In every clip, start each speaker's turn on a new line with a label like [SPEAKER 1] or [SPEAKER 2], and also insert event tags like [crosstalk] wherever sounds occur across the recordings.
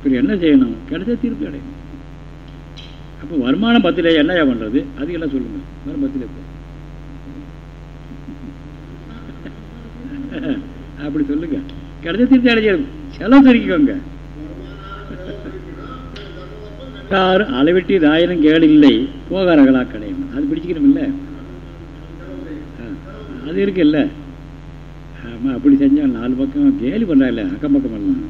[SPEAKER 1] இப்போ என்ன செய்யணும்? கிடைச்சா திருப்தி அடையணும். அப்போ வருமானம் பத்திலே என்னையா பண்ணுறது அதுக்கெல்லாம் சொல்லுங்கள் வரும் பத்திலே [laughs] அப்படி சொல்லுங்க. கிடைச்ச திருப்தி அடைஞ்சிடும் செலவு சுருக்கிக்கோங்க யாரும் அளவிட்டு இதாயிரம் கேடு இல்லை போகாரங்களா கிடையாது அது பிடிச்சிக்கணும் இல்லை அது இருக்குல்ல. ஆமாம் அப்படி செஞ்சால் நாலு பக்கம் கேலி பண்ணுறாங்கல்ல அக்கம் பக்கம் எல்லாம்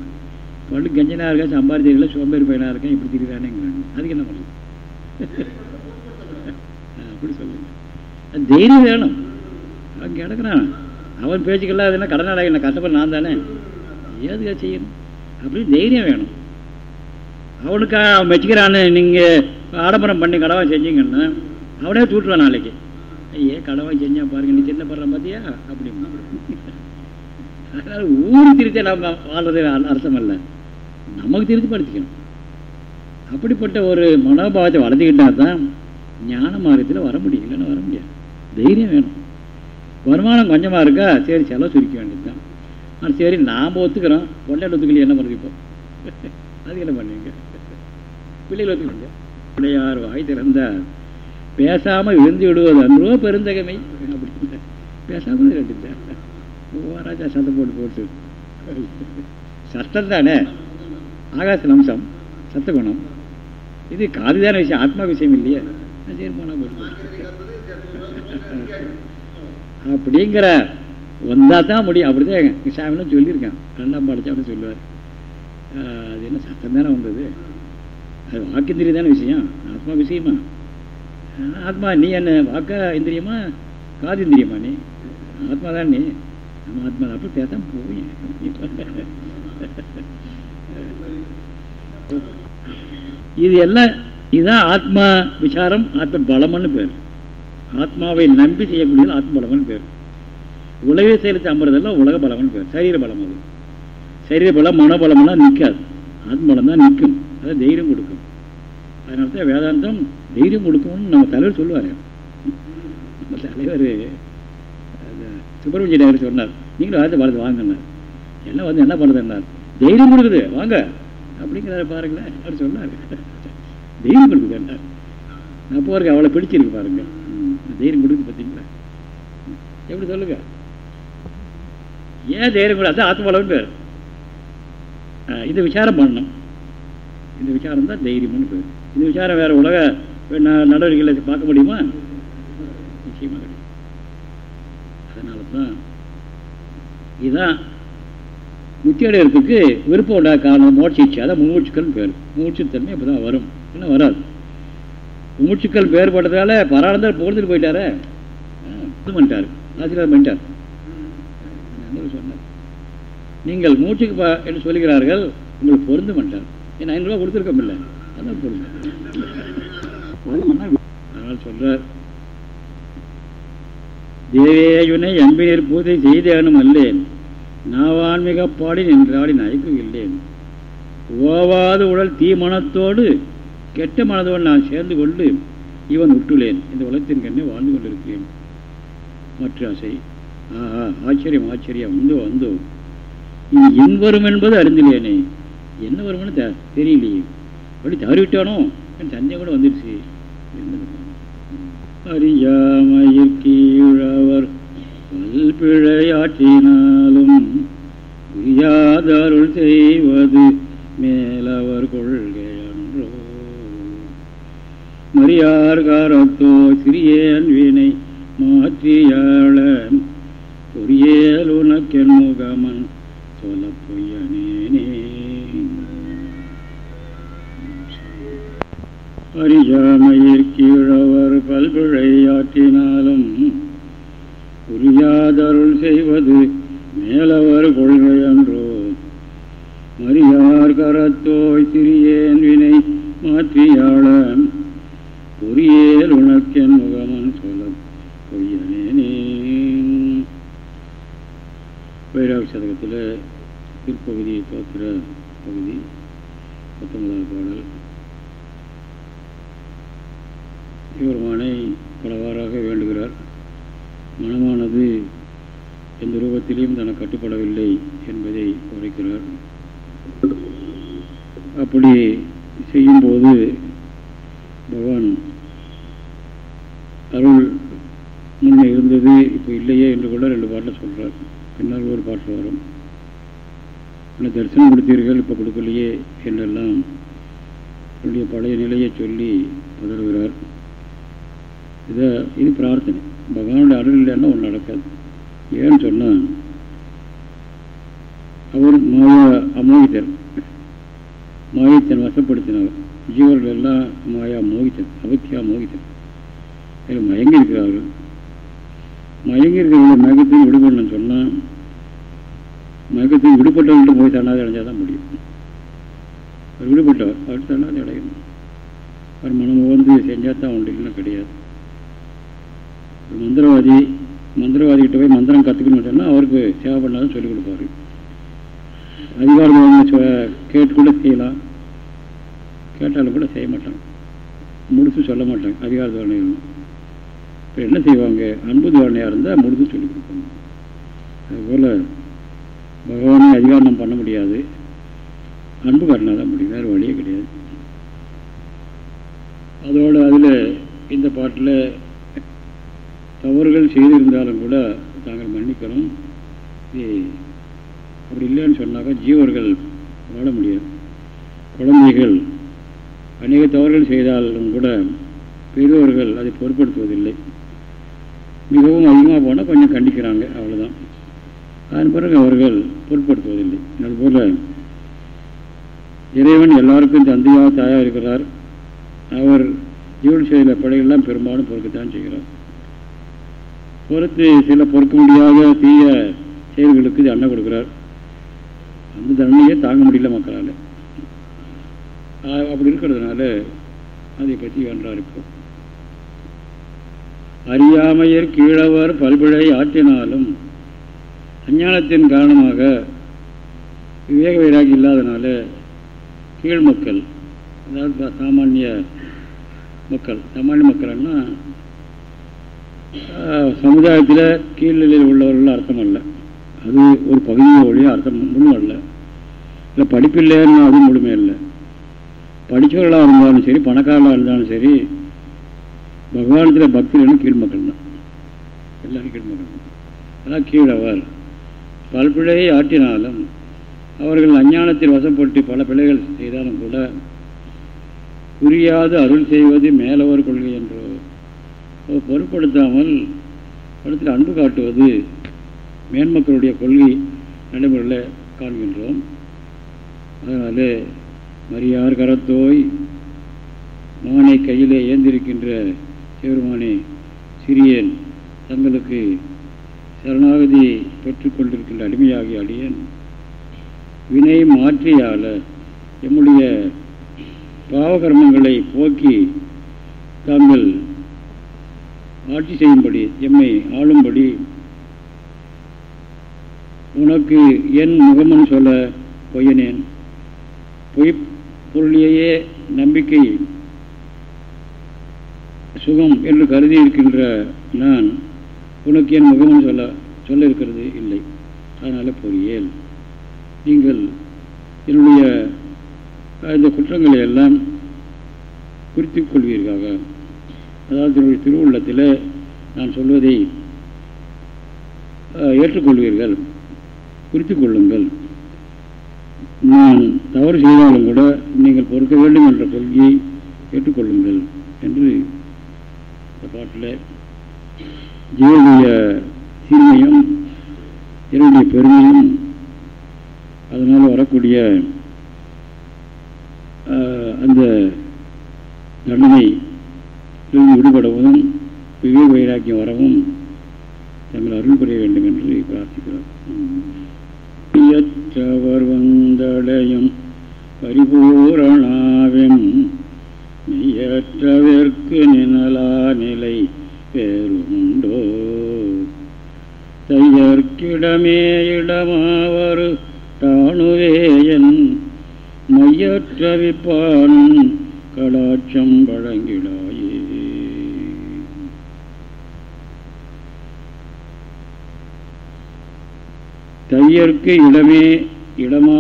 [SPEAKER 1] பள்ளு கஞ்சனா இருக்கா சம்பாதிச்சிருக்கல சோம்பேறி பையனாக இருக்கேன் இப்படி திரிகிறானேங்கிறாங்க அதுக்கு என்ன பண்ணுறது? அப்படி சொல்லுங்க. தைரியம் வேணும். அவன் கிடக்குறான். அவன் பேச்சுக்கெல்லாம் அது என்ன கடன் என்ன கஷ்டப்பட நான் தானே? ஏதுக்கா செய்யணும்? அப்படின்னு தைரியம் வேணும். அவனுக்கா அவன் மெச்சிக்கிறான்னு நீங்கள் ஆடம்பரம் பண்ணி கடவாய் செஞ்சீங்கன்னா அவனே தூட்டுவான் நாளைக்கு. ஐயே கடவாய் செஞ்சா பாருங்க நீ சின்ன படுற பார்த்தியா அப்படின்னு அதனால் ஊர் திருத்த நம்ம வாழ்றது அர்த்தம் இல்லை. நமக்கு திருப்திப்படுத்திக்கணும். அப்படிப்பட்ட ஒரு மனோபாவத்தை வளர்த்துக்கிட்டா தான் ஞான மார்க்கத்தில் வர முடியும் இல்லைன்னா வர முடியாது. தைரியம் வேணும். வருமானம் கொஞ்சமாக இருக்கா? சரி செலவு சுருக்க வேண்டியது தான் ஆனால் சரி நாம் ஒத்துக்கிறோம். பொண்டாட்டி ஒத்துக்கலையே என்ன பண்ணுறது இப்போ? அது என்ன பண்ணுவீங்க? பிள்ளைகள் ஒத்துக்க பிள்ளையார் வாய் திறந்தார் பேசாமல் விழுந்து விடுவது அன்றோ பெருந்தகமை. அப்படின்னு பேசாமல் கட்டிட்டார் ராஜா சத்தம் போட்டு போட்டு. சத்தம் தானே? ஆகாசத்தின் அம்சம் சத்த இது காதுதான விஷயம் ஆத்மா விஷயம் இல்லையே. சரி போனா போட்டு அப்படிங்கிற வந்தா தான் முடியும். அப்படிதான் சாமிலாம் சொல்லியிருக்கான். ரெண்டாம் பாடச்சாலும் சொல்லுவார். அது என்ன சத்தம் தானே வந்தது? அது வாக்கிந்திரி தானே விஷயம். ஆத்மா விஷயமா? ஆத்மா நீ என்ன வாக்க இந்திரியமா? காது இந்திரியமா நீ? ஆத்மா தான் நீ. நம்ம ஆத்மா அப்படி பேசாமல் போய். இது எல்லாம் இதுதான் ஆத்மா விசாரம் ஆத்ம பலம்னு பேர். ஆத்மாவை நம்பி செய்யக்கூடியது ஆத்ம பலம்னு பேர். உலக செயலத்தை அம்புறதெல்லாம் உலக பலம்னு பேர். சரீர பலம் அது. சரீர பலம் மனபலம்லாம் நிற்காது. ஆத்ம பலம் தான் நிற்கும். அதை தைரியம் கொடுக்கும். அதனால தான் வேதாந்தம் தைரியம் கொடுக்கணும்னு நம்ம தலைவர் சொல்லுவார். நம்ம தலைவர் சுப்பிரமணிய நகர் சொன்னார். நீங்களும் வார்த்தை வளர்த்து வாங்கினார் என்ன வந்து என்ன பண்ணுறதுன்னார் தைரியம் கொடுக்குது. வாங்க. அப்படிங்கிறாரு பாருங்களேன். அவர் சொன்னார். தைரியம் கொடுக்குது என்ன அப்போ இருக்கு அவளை பிடிச்சிருக்கு பாருங்க. தைரியம் கொடுக்குது பார்த்தீங்களா எப்படி சொல்லுங்க? ஏன் தைரியம் கூட அதான் ஆத்மபலம்னு பேர். இது விசாரம் பண்ணணும். இந்த விசாரம் தான் தைரியம்னு பேர். இந்த விசாரம் வேற உலக நடவடிக்கைகளை பார்க்க முடியுமா? நிச்சயமாக கிடையாது. அதனால தான் இதுதான் முத்தி அடைகிறதுக்கு விருப்பம் உண்டாக காரணம் மோட்சிச்சு அதான் மூச்சுக்கள்னு பேர். மூச்சுத்தன்மை அப்போ தான் வரும். இன்னும் வராது? மூச்சுக்கள் பேர் பட்டதால பரானந்தர் புகழ்ந்துட்டு போயிட்டாரே. இது பண்ணிட்டார் ஆசீர்வாதம் பண்ணிட்டார் சொன்னார் நீங்கள் மூச்சுக்கு பா என்று சொல்லுகிறார்கள் உங்களுக்கு பொருந்து பண்ணிட்டார் ஏன் ஐநூறுரூவா கொடுத்துருக்கோம் இல்லை. அதான் பொருந்து அதனால் சொல்கிறார் தேவேயுனை அன்பினர் பூஜை செய்தேனும் அல்லேன். நாவான்மிக பாடி நின்றாடி நயக்கம் இல்லேன் ஓவாது உடல் தீ மனத்தோடு கெட்ட மனதோடு நான் சேர்ந்து கொண்டு இவன் விட்டுள்ளேன் இந்த உலகத்தின் கண்ணே வாழ்ந்து கொண்டிருக்கிறேன். மற்ற ஆசை ஆஹா ஆச்சரியம் ஆச்சரியம். வந்தோ வந்தோ. இது என் வரும் என்பது அறிந்திலேனே. என்ன வரும்னு த தெரியலையே. அப்படி தவறிவிட்டானோ? என் சந்தேகம் கூட வந்துடுச்சு. அறியாமையிற்கீழவர் பல்பிழையாற்றினாலும் புரியாதருள் செய்வது மேலவர் கொள்கையன்றோ மரியார் காரத்தோ சிறியேன் வினை மாற்றியாள பொறியேல் உனக்கென் முகமன் சொல்ல பொய்யனேனே அறியாமையிற்கீழவர் பல்பிழையாற்றினாலும் புரியாதருள் செய்வது மேலவர் கொள்கையன்றோ. மரியார் கரத்தோய் சிறியேன் வினை மாற்றியாளன். பொறியேல் உனக்கென் முகமன் சொல்ல பொய்யனேனே. வைராக சதகத்தில் பிற்பகுதி தோத்திர பகுதி. பத்தொன்பதாவது பாடல். சிவருமானை பலவாறாக வேண்டும் மனமானது எந்த ரூபத்திலையும் தனக்கு கட்டுப்படவில்லை என்பதை உரைக்கிறார். அப்படி செய்யும்போது பகவான் அருள் முன்னே இருந்தது இப்போ இல்லையே என்று கூட ரெண்டு பாட்டில் சொல்கிறார் பின்னால் ஒரு பாட்டில் வரும். ஆனால் தரிசனம் கொடுத்தீர்கள் இப்போ கொடுக்கலையே என்றெல்லாம் என்னுடைய பழைய நிலையை சொல்லி பதறுகிறார். இதை இது பிரார்த்தனை. பகவானுடைய அருள் இல்லைன்னா ஒன்று நடக்காது. ஏன்னு சொன்னால் அவர் மாயா அமோகித்தர். மாயத்தன் வசப்படுத்தினவர். ஜீவர்கள் எல்லாம் மாயா மோகித்தன் அவத்தியா மோகித்தன் இதில் மயங்கி இருக்கிறார்கள் மயங்கி இருக்கிறவங்க மயக்கத்தையும் விடுபடணும்னு சொன்னால் மயக்கத்தையும் விடுபட்டவர்கிட்ட போய் தன்னாதி அடைஞ்சால் தான் முடியும். அவர் விடுபட்டவர் அவர் தன்னாதி அடையணும். அவர் மனம் வந்து செஞ்சால் தான் உண்டு இல்லைன்னா கிடையாது. மந்திரவாதி மந்திரவாதிகிட்ட போய் மந்திரம் கற்றுக்கணும் சொன்னால் அவருக்கு சேவை பண்ணாதான் சொல்லிக் கொடுப்பாரு. அதிகாரம் கேட்டு கூட செய்யலாம் கேட்டாலும் கூட செய்ய மாட்டான். முடிச்சு சொல்ல மாட்டாங்க அதிகார தோரணை இப்போ என்ன செய்வாங்க? அன்பு தோரணையாக இருந்தால் முடிச்சு சொல்லிக் கொடுப்பாங்க. அதுபோல் பகவானை அதிகாரம் பண்ண முடியாது. அன்பு காரணம் தான் முடியும் வேறு வழியே கிடையாது. அதோடு அதில் இந்த பாட்டில் தவறுகள் செய்திருந்தாலும் கூட நாங்கள் மன்னிக்கணும். அப்படி இல்லைன்னு சொன்னாக்கா ஜீவர்கள் வாழ முடியாது. குழந்தைகள் அநேக தவறுகள் செய்தாலும் கூட பெரியவர்கள் அதை பொருட்படுத்துவதில்லை. மிகவும் அதிகமாக போனால் கொஞ்சம் கண்டிக்கிறாங்க அவ்வளோதான் அதன் பிறகு அவர்கள் பொருட்படுத்துவதில்லை. அதுபோல் இறைவன் எல்லாருக்கும் தந்தையாக தாயாக இருக்கிறார். அவர் ஜீவன் செய்த பிழைகள்லாம் பெரும்பாலும் பொறுக்கத்தான் செய்கிறார். பொறுத்து சில பொறுக்க முடியாத தீய செயல்களுக்கு தண்டனை கொடுக்குறார். அந்த தண்டனையே தாங்க முடியல மக்களால். அப்படி இருக்கிறதுனால அதை பற்றி வென்றார் இப்போ. அறியாமையர் கீழவர் பல்பிழை ஆற்றினாலும் அஞ்ஞானத்தின் காரணமாக விவேக வைராகி இல்லாதனால கீழ் மக்கள் அதாவது சாமானிய மக்கள் சாமானிய மக்கள்னா சமுதாயத்தில் கீழ்நிலையில் உள்ளவர்கள் அர்த்தம் அல்ல. அது ஒரு பகுதியை ஒழிய அர்த்தம் முழுமை அல்ல. இல்லை படிப்பில்லைன்னா அது முழுமை இல்லை படித்தவர்களாக இருந்தாலும் சரி பணக்காரர்களாக இருந்தாலும் சரி பகவானத்தில் பக்தர்கள் கீழ் மக்கள் தான். எல்லாரும் கீழ் மக்கள் தான். அதான் கீழவர் பல்பிழையை ஆற்றினாலும் அவர்கள் அஞ்ஞானத்தில் வசப்பட்டு பல பிழைகள் செய்தாலும் கூட புரியாது அருள் செய்வது மேலவர் கொள்கை என்றோ பொருட்படுத்தாமல் படத்தில் அன்பு காட்டுவது மேன்மக்களுடைய கொள்கை நடைமுறையில் காண்கின்றோம். அதனால் மரியார் கரத்தோய் மானை கையிலே ஏந்திருக்கின்ற சிவருமானே சிறியன் தங்களுக்கு சரணாகதி பெற்றுக்கொண்டிருக்கின்ற அடிமையாகிய அடியன். வினை மாற்றியால எம்முடைய பாவகர்மங்களை போக்கி தாங்கள் ஆட்சி செய்யும்படி எம்மை ஆளும்படி உனக்கு என் முகமன் சொல்ல பொய்யனேன் பொய் பொருளிலேயே நம்பிக்கை சுகம் என்று கருதி இருக்கின்ற நான் உனக்கு என் முகமன் சொல்ல சொல்ல இருக்கிறது இல்லை. அதனால் பொறியேல். நீங்கள் என்னுடைய இந்த குற்றங்களை எல்லாம் குறித்துக் கொள்வீர்களாக? அதாவது என்னுடைய திருவுள்ளத்தில் நான் சொல்வதை ஏற்றுக்கொள்வீர்கள். குறித்து கொள்ளுங்கள். நான் தவறு செய்தாலும் கூட நீங்கள் பொறுக்க வேண்டும் என்ற கொள்கையை ஏற்றுக்கொள்ளுங்கள் என்று இந்த பாட்டில் ஜீவனுடைய தீமையும் என்னுடைய பெருமையும் அதனால் வரக்கூடிய அந்த தண்டனை இதில் விடுபடவும் விவேக வைராக்கியம் வரவும் தங்கள் அருள் புரிய வேண்டும் என்று பிரார்த்திக்கிறார் பியற்றவர் வந்தடையும் பரிபூரணாவின் மெய்யற்றவர்க்கு நினலா நிலை வேறுண்டோ? தையற்கிடமே இடமாவரு தானுவேயன் மையற்றவிப்பான் கடாட்சம் வழங்கிடாயே தையற்கு இடமே இடமா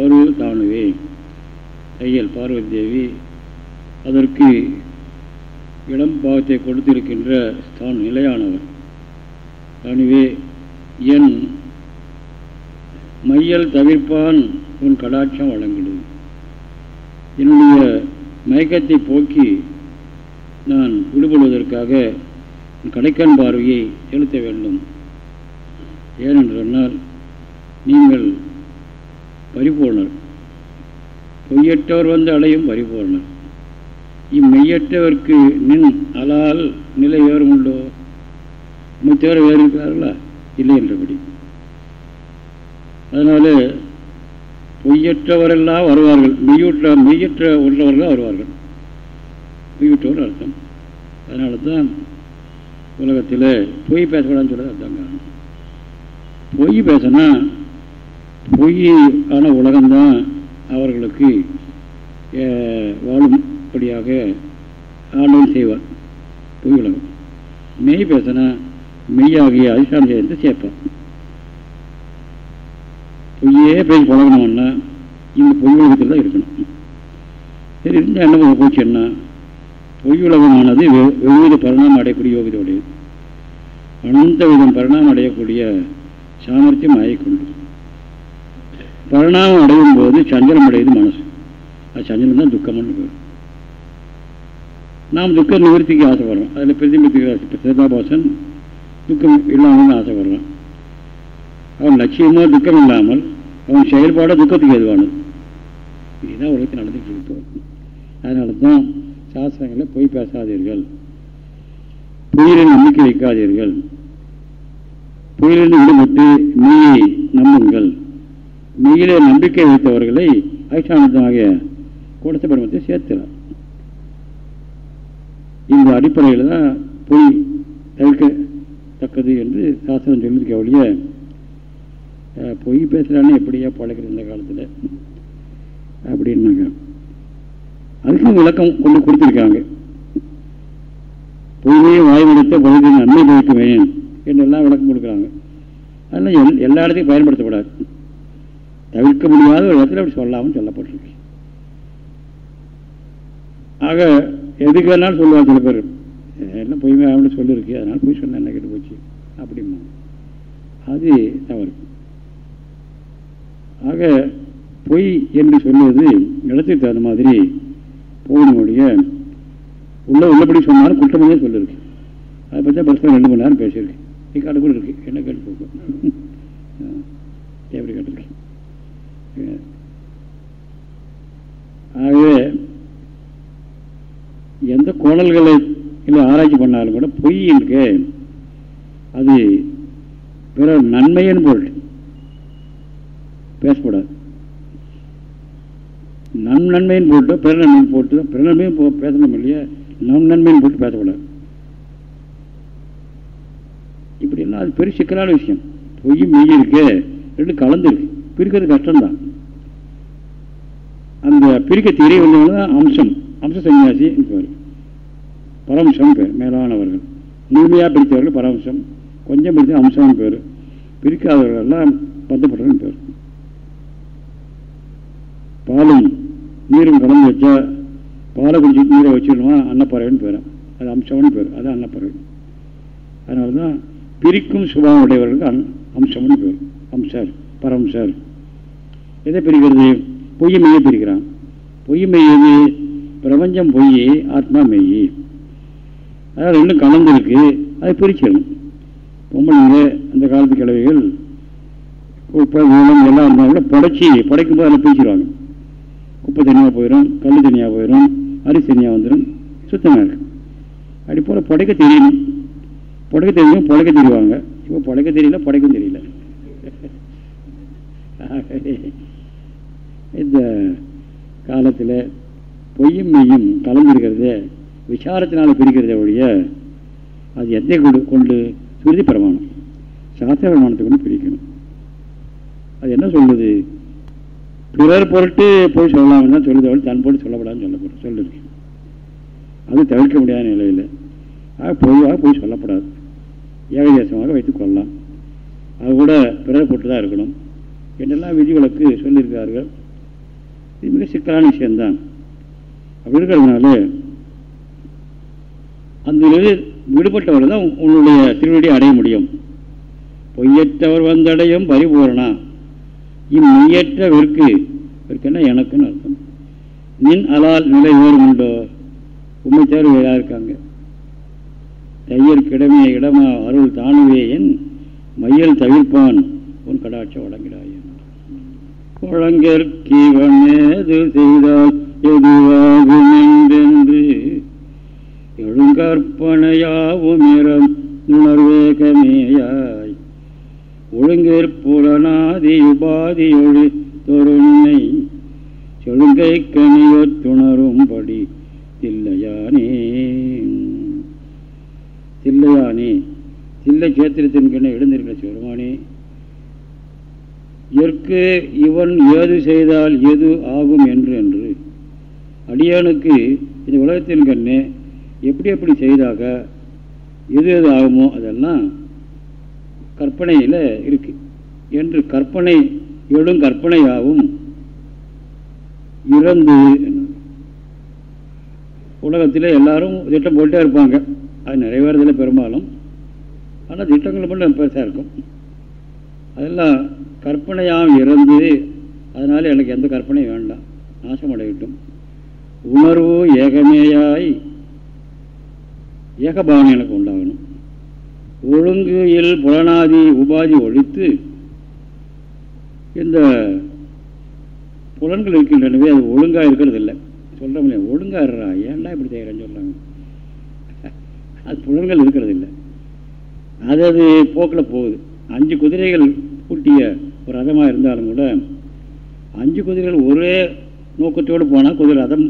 [SPEAKER 1] ஒரு தானுவே. தையல் பார்வதி தேவி அதற்கு இடம் பாவத்தை கொடுத்திருக்கின்ற தான் நிலையானவர். தானுவே என் மையல் தவிர்ப்பான் உன் கடாட்சம் வழங்கிடு. என்னுடைய மயக்கத்தை போக்கி நான் விடுபடுவதற்காக கடைக்கன் பார்வையை செலுத்த வேண்டும். ஏனென்று சொன்னால் நீங்கள் பரிபூர்ணர். பொய்யற்றவர் வந்து அடையும் பரிபூர்ணர். இம்மெய்யற்றவர்க்கு நின் அலால் நிலை வேறு உண்டோ? தவிர வேறு இருக்கிறார்களா? இல்லை என்றபடி. அதனால பொய்யற்றவரெல்லாம் வருவார்கள். மெய்யுற்ற மெய்யற்ற உள்ளவர்கள் வருவார்கள். பொய்யூற்றவர் அர்த்தம். அதனால தான் உலகத்தில் பொய் பேசக்கூடாதுன்னு சொல்கிறது அர்த்தம். காரணம் பொய் பேசினா பொய் உலகம்தான் அவர்களுக்கு வாழும்படியாக ஆண்டவன் செய்வார். பொய் உலகம். மெய் பேசினா மெய்யாகிய அதிஷ்டான சேர்ந்து சேர்ப்பான் பொய்யே பேசி பழகணும்னா இந்த பொய் உலகத்தில் தான் இருக்கணும். சரி இருந்தால் என்ன போச்சு என்ன? பொய் உலகமானது வெவ்வேறு பரிணாமம் அடையக்கூடிய யோகிதோடையது அனந்த விதம் பரிணாமம் அடையக்கூடிய சாமர்த்தியம் ஆகிக்கொண்டு பரிணாமம் அடையும் போது சஞ்சலம் அடையுது மனசு. அது சஞ்சலம் தான் துக்கம்னு பேர். நாம் துக்க நிவர்த்திக்கு ஆசைப்படுறோம். அதில் பிரதிபலிக்க சிதாபாசன் துக்கம் இல்லாமல் ஆசைப்படுறான். அவன் லட்சியமோ துக்கம் இல்லாமல் அவன் செயல்பாடோ துக்கத்துக்கு எதுவானது இதுதான் உலகத்தில் நடந்துட்டு இருக்கு அதனால தான் சாஸ்திரங்களில் பொய் பேசாதீர்கள். பொய்யில் நம்பிக்கை வைக்காதீர்கள். பொய்யிலிருந்து விடுபட்டு நீயை நம்புங்கள். மெய்யிலே நம்பிக்கை வைத்தவர்களை அதிஷ்டானத்தமாக கொடுத்த பிரமத்தை சேர்க்கிறார் இந்த அடிப்படையில் தான் பொய் தவிர்க்கத்தக்கது என்று சாஸ்திரம் சொல்லியிருக்க ஒழிய பொய் பேசுகிறான்னு எப்படியா பழகிறது இந்த காலத்தில்? அப்படின்னாங்க. அதுக்கும் விளக்கம் கொண்டு கொடுத்துருக்காங்க. பொய்மையை வாய்மடுத்த பொழுது நன்மை பயக்குவேன் என்றெல்லாம் விளக்கம் கொடுக்குறாங்க. அதெல்லாம் எல் எல்லா இடத்தையும் பயன்படுத்தப்படாது. தவிர்க்க முடியாத ஒரு இடத்துல அப்படி சொல்லாமல் சொல்லப்பட்டிருக்கு. ஆக எதுக்கு வேணாலும் சொல்லுவாங்க சில பேர். என்ன பொய்மை ஆகணும்னு சொல்லியிருக்கு அதனால் போய் சொன்ன என்ன கேட்டு போச்சு? அப்படிமா அது தவறு. ஆக பொய் என்று சொல்லுவது இடத்துக்கு தகுந்த மாதிரி போகணுடைய உள்ள உள்ளபடி சொன்னாலும் குற்றமே சொல்லியிருக்கு. அதை பற்றி பரிசு ரெண்டு மணி நேரம் பேசியிருக்கு. நீ கூட இருக்கு. என்ன கேட்டு போகும் எப்படி கேட்டிருக்கேன் ஆகவே எந்த கோணல்களை இல்லை ஆராய்ச்சி பண்ணாலும் கூட பொய் இருக்கு. அது பிற நன்மைன்னு பொருள். பேசக்கூடாது. நம் நன்மைன்னு போட்டு பிற நன்மையின் போட்டு பிற நன்மையும் பேசணும் இல்லையா? நம் நன்மையின் போட்டு பேசக்கூடாது. இப்படின்னா அது பெரிய சிக்கலான விஷயம். பொய் மெய் இருக்கு. ரெண்டு கலந்துருக்கு பிரிக்கிறது கஷ்டம்தான். அந்த பிரிக்க தெரிய வந்தவங்க அம்சம் அம்ச சன்னியாசி பேர் பரம்சம் பேர் மேலானவர்கள். முழுமையாக பிரித்தவர்கள் பரம்சம் கொஞ்சம் பிடிச்ச அம்சம் பேர். பிரிக்காதவர்கள் எல்லாம் பந்தப்பட்டவர்கள் பேர். பாலும் நீரும் கலந்து வச்சா பாலை குடிச்சு நீரை வச்சிடணுமா? அன்னப்பறவைன்னு பேரும் அது அம்சம்னு பேர். அது அன்னப்பறவை. அதனால தான் பிரிக்கும் சுபாவம் உடையவர்களுக்கு அம்சம்னு பேர். அம்சர் பரம்சார் எதை பிரிக்கிறது? பொய் மெய்யை பிரிக்கிறான் பொய் மெய்யது பிரபஞ்சம் பொய் ஆத்மா மெய். அதாவது ரெண்டும் கலந்துருக்கு அதை பிரிச்சிடணும் பொம்பளைங்க அந்த காலத்து கிழவிகள் குப்பை மூலம் எல்லாம் இருந்தாலும் படைச்சி படைக்கும் போது அதில் பிரிச்சிருவாங்க. குப்பை தனியாக போயிடும் கல் தனியாக போயிடும் அரிசி தனியாக வந்துடும் சுத்தமாக இருக்கும் அப்படி போல் படைக்க தெரியணும் படைக்க தெரியும் படைக்க தெரிவாங்க இப்போ படைக்க தெரியல படைக்கும் தெரியல. இந்த காலத்தில் பொய்யும் மெய்யும் கலந்துருக்கிறது விசாரத்தினால் பிரிக்கிறத ஒழிய அது எத்தை கொண்டு கொண்டு சுருதி பிரமாணம் சாஸ்திர பிரமாணத்தை கொண்டு பிரிக்கணும். அது என்ன சொல்லுது? பிறர் பொருட்டு போய் சொல்லலாம் தான் சொல்லுது அவள் தன் பொருட்டு சொல்லப்படாதுன்னு சொல்ல சொல்லிருக்கு அது தவிர்க்க முடியாத நிலையில் ஆக பொதுவாக போய் சொல்லப்படாது. ஏகதேசமாக வைத்து கொள்ளலாம். அது கூட பிறர் பொருட்டு தான் இருக்கணும். என்றெல்லாம் விதிவிலக்கு சொல்லியிருக்கிறார்கள் இது மிக சிக்கலான விஷயம்தான். அப்படி இருக்கிறதுனால அந்த விடுபட்டவர் தான் உன்னுடைய திருவடியை அடைய முடியும். பொய்யற்றவர் வந்தடையும் பரிபூரணா. இம்மையற்றவருக்கு இருக்குன்னா எனக்குன்னு அர்த்தம்? நின் அலால் நிலை வேறும் உண்டோ உண்மை தேர்வு இருக்காங்க? தையர் கிடமே இடமா அருள் தானுவேயன் மையல் தவிர்ப்பான் உன் கடாட்சம் வழங்கிடாய். வழங்கற்கீவன் ஏது செய்தால் எதுவாகும் என்றென்று. எழுங்கற்பனையாவும் இறம் உணர்வேகமேயாய். ஒழுங்கிற்புலனாதி உபாதியொழி ஒளி தொருணை செழுங்கை கனியொத்துணரும்படி தில்லையானே. தில்லையானே தில்லை கேத்திரத்தின் கண்ணை எழுந்திருக்கிற சிவருமானே எற்கு இவன் ஏது செய்தால் எது ஆகும் என்று என்று. அடியானுக்கு இந்த உலகத்தின் கண்ணே எப்படி எப்படி செய்தாக எது எது ஆகுமோ அதெல்லாம் கற்பனையில் இருக்கு. என்று கற்பனை எழும் கற்பனையாகவும் இறந்து உலகத்தில் எல்லாரும் திட்டம் போட்டே இருப்பாங்க. அது நிறைவேறதில்லை பெரும்பாலும். ஆனால் திட்டங்கள் மட்டும் பெருசாக இருக்கும். அதெல்லாம் கற்பனையாக இறந்து அதனால் எனக்கு எந்த கற்பனையும் வேண்டாம். நாசமடையட்டும். உணர்வு ஏகமேயாய் ஏகபாவனை எனக்கு உண்டாகணும். ஒழுங்கு இல் புலனாதி உபாதி ஒழித்து இந்த புலன்கள் இருக்கின்றனவே அது ஒழுங்காக இருக்கிறது இல்லை சொல்கிறோம்ல ஒழுங்காக இருறா. ஏன்டா இப்படி செய்கிறேன்னு சொல்கிறாங்க அது புலன்கள் இருக்கிறது இல்லை அது அது போக்கில் போகுது. அஞ்சு குதிரைகள் பூட்டிய ஒரு ரதமாக இருந்தாலும் கூட அஞ்சு குதிரைகள் ஒரே நோக்கத்தோடு போனால் குதிரை ரதம்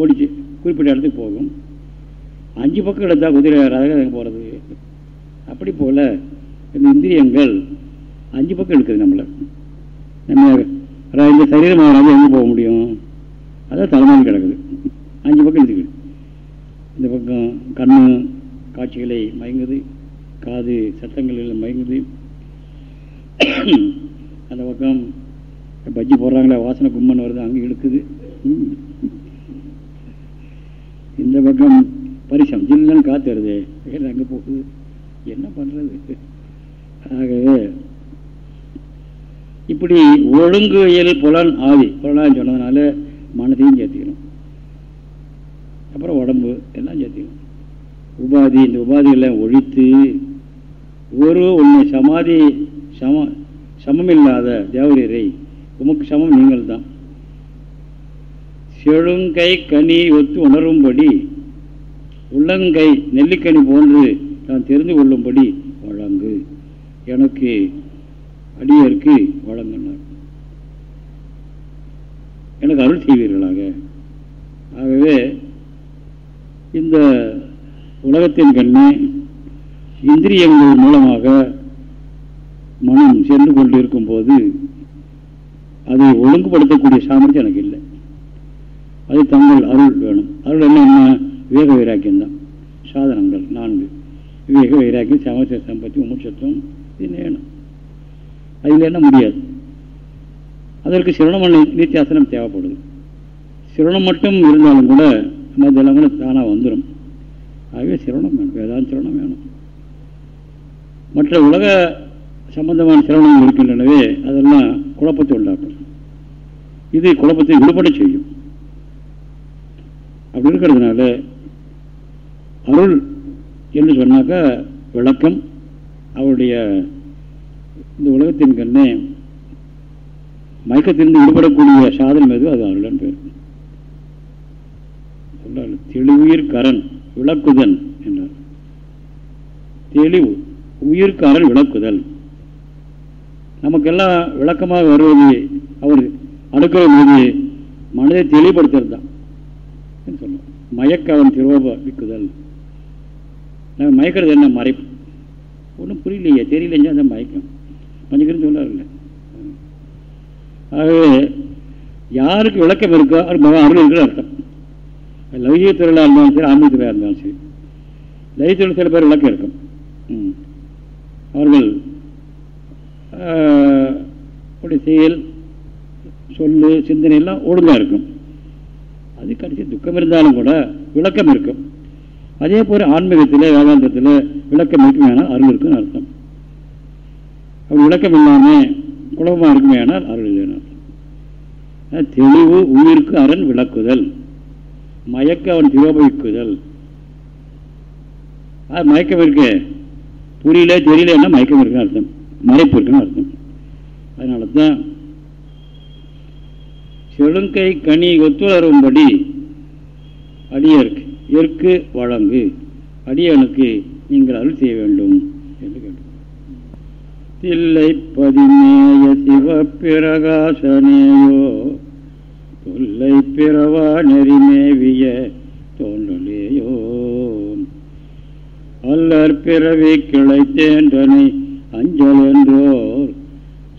[SPEAKER 1] ஓடிச்சு குறிப்பிட்ட இடத்துக்கு போகும். அஞ்சு பக்கம் எடுத்தால் குதிரை ரதம் போகிறது அப்படி போல் இந்த இந்திரியங்கள் அஞ்சு பக்கம் எடுக்குது நம்மளை. நம்ம இந்த சரீரமாக எங்கே போக முடியும்? அதான் தலைமையில் கிடக்குது. அஞ்சு பக்கம் எடுத்துக்கிது இந்த பக்கம் கண் காட்சிகளை மயங்குது காது சத்தங்களில் மயங்குது. அந்த பக்கம் பஜ்ஜி போடுறாங்களே வாசனை கும்மன் வருது அங்கே இழுக்குது. இந்த பக்கம் பரிசம் ஜில்லுன்னு காற்று வருது அங்கே போகுது. என்ன பண்ணுறது ஆகவே இப்படி ஒழுங்கு இயல் புலன் ஆவி புலனாக சொன்னதுனால மனதையும் சேர்த்துக்கணும். அப்புறம் உடம்பு எல்லாம் சேர்த்துக்கணும். உபாதி இந்த உபாதிகளை ஒழித்து ஒரு உன்னை சமாதி சம சமமில்லாத தேவரீரை உமக்கு சமம் நீங்கள் தான் செழுங்கை கனி ஒத்து உணரும்படி உள்ளங்கை நெல்லிக்கனி போன்று நான் தெரிந்து கொள்ளும்படி வழங்கு. எனக்கு அடியருக்கு வழங்கினார். எனக்கு அருள் செய்வீர்களாக. ஆகவே இந்த உலகத்தின் கண்ணே இந்திரியங்கள் மூலமாக மனம் சென்று கொண்டிருக்கும் போது அதை ஒழுங்குபடுத்தக்கூடிய சாமர்த்தியம் எனக்கு இல்லை. அது தங்கள் அருள் வேணும். அருள் என்ன? என்ன? விவேக வைராக்கியம் தான் சாதனங்கள் நான்கு. விவேக வைராக்கியம் சமச சம்பத்தி மூச்சத்துவம் இது வேணும் அதில் என்ன? முடியாது. அதற்கு சிரவணம் நித்தியாசனம் தேவைப்படுது. சிரணம் மட்டும் இருந்தாலும் கூட மற்றெல்லாம் கூட தானாக வந்துடும் ஆகவே சிரவணம் வேணும். வேதாந்த சிரவணம் வேணும். மற்ற உலக சம்பந்தமான சிரவணங்கள் இருக்கின்றனவே அதெல்லாம் குழப்பத்தை உண்டாக்கும். இது குழப்பத்தை விடுபட செய்யும். அப்படி இருக்கிறதுனால அருள் என்று சொன்னாக்கா விளக்கம் அவருடைய இந்த உலகத்தின் கண்ணே மயக்கத்திலிருந்து விடுபடக்கூடிய சாதனம் எது? அது அருளன் பேர். சொல்றாரு தெளிவுயிர் கரண் விளக்குதல் என்றார். தெளிவு உயிர்காரன் விளக்குதல். நமக்கெல்லாம் விளக்கமாக வருவது அவர் அடுக்கிற போது மனதை தெளிவுபடுத்துறது தான் சொல்லுவோம் மயக்க அவன் திருவோபிக்குதல் நம்ம மயக்கிறது என்ன? மறைப்பு. ஒன்றும் புரியலையே. தெரியலைங்க அந்த மயக்கம். மஞ்சக்கிறேன்னு சொல்லாருல்ல ஆகவே யாருக்கு விளக்கம் இருக்கோ அவர் பகவான் அருள் இருக்கிற அர்த்தம். லௌகிய தொழிலாக இருந்தாலும் சரி ஆன்மீக தொழிலாக இருந்தாலும் சரி. லௌகிய தொழில் சில பேர் விளக்கம் இருக்கும். அவர்கள் அப்படி செயல் சொல்லு சிந்தனை எல்லாம் ஒழுங்காக இருக்கும். அது கடைசி துக்கம் இருந்தாலும் கூட விளக்கம் இருக்கும். அதே போல் ஆன்மீகத்தில் வேதாந்தத்தில் விளக்கம் இருக்குமே ஆனால் அருள் இருக்குன்னு அர்த்தம். அப்படி விளக்கம் இல்லாமல் குழப்பமாக இருக்குமே ஆனால் அருள் இல்லைன்னு அர்த்தம். தெளிவு உயிருக்கு அரண் விளக்குதல். மயக்க அவன் திரோபவிக்குதல் அது மயக்கம் இருக்கு. புரியல தெரியல என்ன மயக்கம் இருக்குன்னு அர்த்தம். மறைப்பிருக்குன்னு அர்த்தம். அதனால தான் செழுங்கை கனி ஒத்துழரும்படி அடியருக்கு எற்கு வழங்கு அடியனுக்கு நீங்கள் அருள் செய்ய வேண்டும் என்று கேட்டு தில்லை பதிமேய சிவப்பிரகாசனேயோ தொல்லை பிறவா நெறிமேவிய தோன்றலேயோ. அல்லற் பிறவி கிளைத்தேன்றனை அஞ்சல் என்றோர்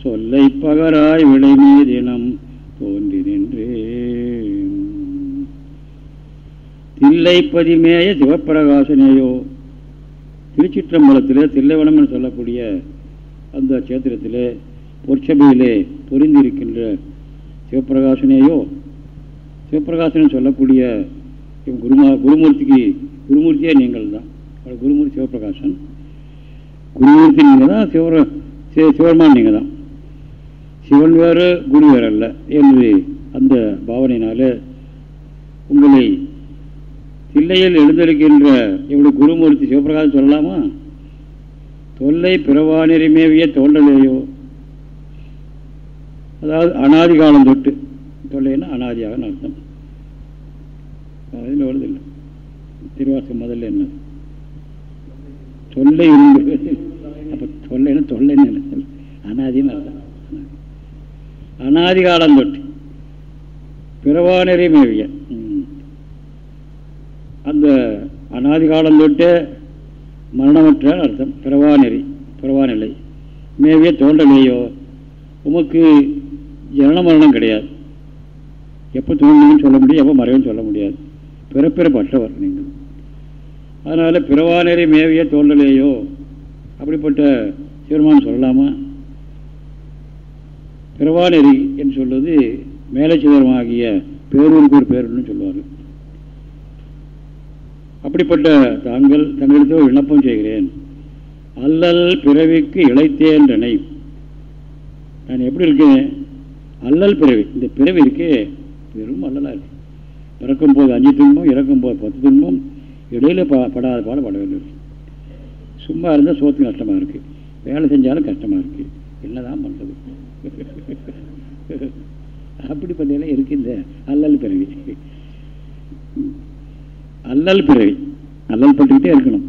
[SPEAKER 1] சொல்லை பகராய் விளை மீதினம் தோன்றி நின்றே தில்லை பதிமேய சிவப்பிரகாசனேயோ திருச்சிற்றம்பலத்தில் தில்லைவனம் என்று சொல்லக்கூடிய அந்த கஷேத்திரத்தில் பொற்சபையிலே பொருந்திருக்கின்ற சிவப்பிரகாசனேயோ சிவப்பிரகாசன் சொல்லக்கூடிய குருமா குருமூர்த்திக்கு குருமூர்த்தியே நீங்கள் தான் குருமூர்த்தி சிவபிரகாசன் குருமூர்த்தி நீங்கள் தான் சிவர சிவருமான் நீங்கள் தான் சிவன் வேறு குரு வேறு அல்ல. என்று அந்த பாவனையினால உங்களை தில்லையில் எழுந்திருக்கின்ற இவருடைய குருமூர்த்தி சிவபிரகாசம் சொல்லலாமா? தொல்லை பிறவானிரிமேவிய தோன்றலையோ? அதாவது அனாதி காலம் தொட்டு. தொல்லைன்னா அனாதியாக அர்த்தம். அதில் வருதில்லை திருவாசம் முதல்ல என்ன தொல்லை இருந்து அப்போ தொல்லைன்னு தொல்லைன்னு அனாதின்னு அர்த்தம். அனாதி காலம் தொட்டு பிறவானரே மேவிய அந்த அனாதி காலம் தொட்டு மரணமற்ற அர்த்தம். பிறவாநெறி பிறவாநிலை மேவிய தோன்றலையோ? உமக்கு ஜனன மரணம் கிடையாது. எப்போ தோன்றுன்னு சொல்ல முடியும் எப்போ மறைவுன்னு சொல்ல முடியாது. பிறப்பிறப்பற்றவர் நீங்கள். அதனால் பிறவானரை மேவிய தோன்றலையோ? அப்படிப்பட்ட சிவருமான் சொல்லலாமா? பிறவாநெறி என்று சொல்வது மேலே சிவரமாகிய பேரூருக்கு ஒரு பேருன்னு சொல்லுவார்கள் அப்படிப்பட்ட தாங்கள் தங்களுக்கு விண்ணப்பம் செய்கிறேன். அல்லல் பிறவிக்கு இழைத்தேன்றனை நான் எப்படி இருக்கேன்? அல்லல் பிறவி இந்த பிறவி இருக்கே பெரும் அல்லலாக இருக்கு. பிறக்கும் போது அஞ்சு துன்பம் இறக்கும் போது பத்து துன்பம் இடையில படாத பாட பட வேண்டும் சும்மா இருந்தால் சோத்து கஷ்டமாக இருக்குது வேலை செஞ்சாலும் கஷ்டமாக இருக்குது என்னதான் பண்ணுறது அப்படிப்பட்டதெல்லாம் நிலை இருக்கு இந்த அல்லல் பிறவி. அல்லல் பிறவி. அல்லல் பட்டுக்கிட்டே இருக்கணும்.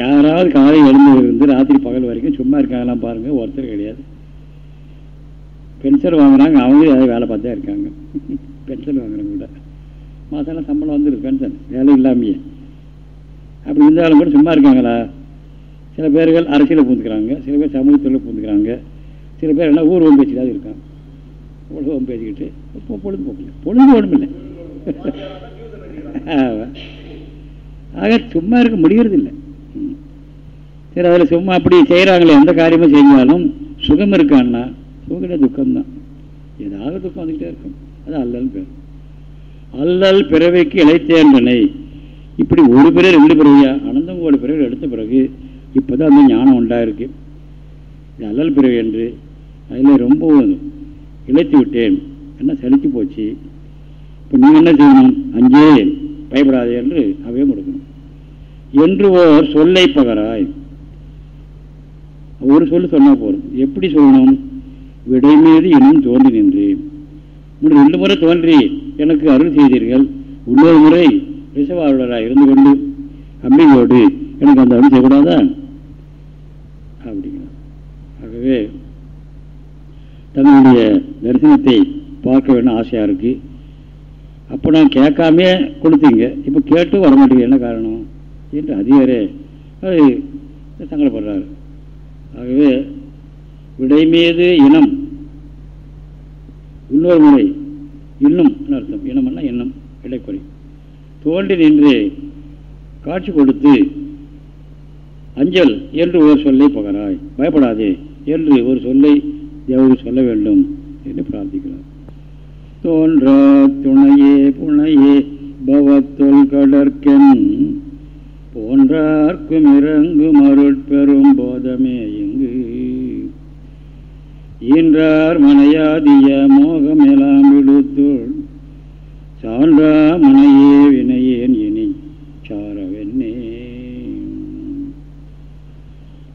[SPEAKER 1] யாராவது காலை எழுந்து ராத்திரி பகல் வரைக்கும் சும்மா இருக்காங்களாம் பாருங்கள் ஒருத்தர் கிடையாது. பென்ஷன் வாங்குறாங்க அவங்களும் ஏதாவது வேலை பார்த்தா இருக்காங்க. பென்ஷன் வாங்குறவங்க கூட. மாதம்லாம் சம்பளம் வந்துடுது பென்ஷன் வேலை இல்லாமையே. அப்படி இருந்தாலும் கூட சும்மா இருக்காங்களா? சில பேர்கள் அரசியலில் பூந்துக்கிறாங்க சில பேர் சமூகத்தில் பூந்துக்கிறாங்க சில பேர் என்ன ஊர் ஓம் பேச்சுக்காது இருக்காங்க. ஊர் ஓம் பேசிக்கிட்டு இப்போ பொழுது போகல பொழுது ஒன்றுமில்லை ஆக சும்மா இருக்க முடிகிறது இல்லை சரி அதில் சும்மா அப்படி செய்கிறாங்களே எந்த காரியமும் செஞ்சாலும் சுகம் இருக்கான்னா சுகட துக்கம்தான். ஏதாவது துக்கம் வந்துக்கிட்டே இருக்கும். அது அல்லல் பேர் அல்லல் பிறவைக்கு இழைத்தேன்றனை இப்படி ஒரு பிறகு ரெண்டு பிறவியா அனந்தம் ஒரு பிறகு எடுத்த பிறகு இப்போ தான் அந்த ஞானம் உண்டாயிருக்கு. இது அல்லல் பிறவி என்று அதில் ரொம்ப இழைத்து விட்டேன். என்ன சலித்து போச்சு. இப்போ நீங்கள் என்ன செய்யணும்? அஞ்சே பயப்படாதே என்று அவையும் கொடுக்கணும் என்று ஓர் சொல்லை பகராய். ஒரு சொல் சொன்னால் போதும். எப்படி சொல்லணும்? விடை மீது இன்னும் தோன்றி நின்று ரெண்டு முறை தோன்றி எனக்கு அருள் செய்தீர்கள். இன்னொரு முறை ரிசவாளராக இருந்து கொண்டு அம்பிகையோடு எனக்கு அந்த அருள் செய்யக்கூடாதா? அப்படிங்கிறார் ஆகவே தங்களுடைய தரிசனத்தை பார்க்க வேணும் ஆசையாக இருக்குது அப்போ நான் கேட்காமே கொடுத்தீங்க. இப்போ கேட்டு வர மாட்டேங்க. என்ன காரணம்? என்று அதிகாரே அது சங்கடப்படுறாரு. ஆகவே விடை மீது இனம். இன்னொரு முறை இன்னும் அர்த்தம். இனம்னா இன்னும் இடைக்குறை. தோன்றி நின்று காட்சி கொடுத்து அஞ்சல் என்று ஒரு சொல்லை பகராய் பயப்படாதே என்று ஒரு சொல்லை தேவருக்கு சொல்ல வேண்டும் என்று பிரார்த்திக்கிறார். தோன்ற துணையே புனையே பவத்தொல் கடற்கென் போன்றார்க்கும் இறங்கும் அருட்பெரும் போதமே இங்கு. ஈன்றார் மனையாதிய மோகமெலாம் விடுத்துள் சான்றா மனையே வினையேன் இனி சாரவென்னே.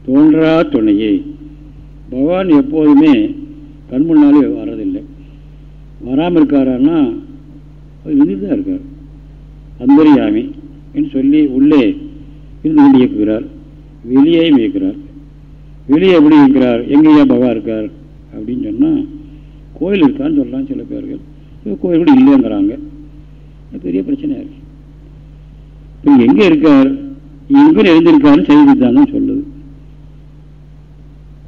[SPEAKER 1] தோன்றா துணையே. பகவான் எப்போதுமே கண் முன்னாலே வர்றதில்லை வராமல் இருக்காரான்னா அவர் தான் இருக்கார். அந்தரியாமி என்று சொல்லி உள்ளே இருந்து கொண்டு இயக்குகிறார். வெளியே இயக்கிறார் வெளியே எப்படி இருக்கிறார் எங்கேயா பகவான் இருக்கார் அப்படின்னு சொன்னால் கோயில் இருக்கான்னு சொல்லலாம் சில பேர்கள். கோயில் கூட இல்லைங்கிறாங்க. பெரிய பிரச்சனையாக இருக்கு இப்போ எங்கே இருக்கார்? இவர் எழுந்திருக்காருன்னு செய்தி சித்தாந்தம் சொல்லுது.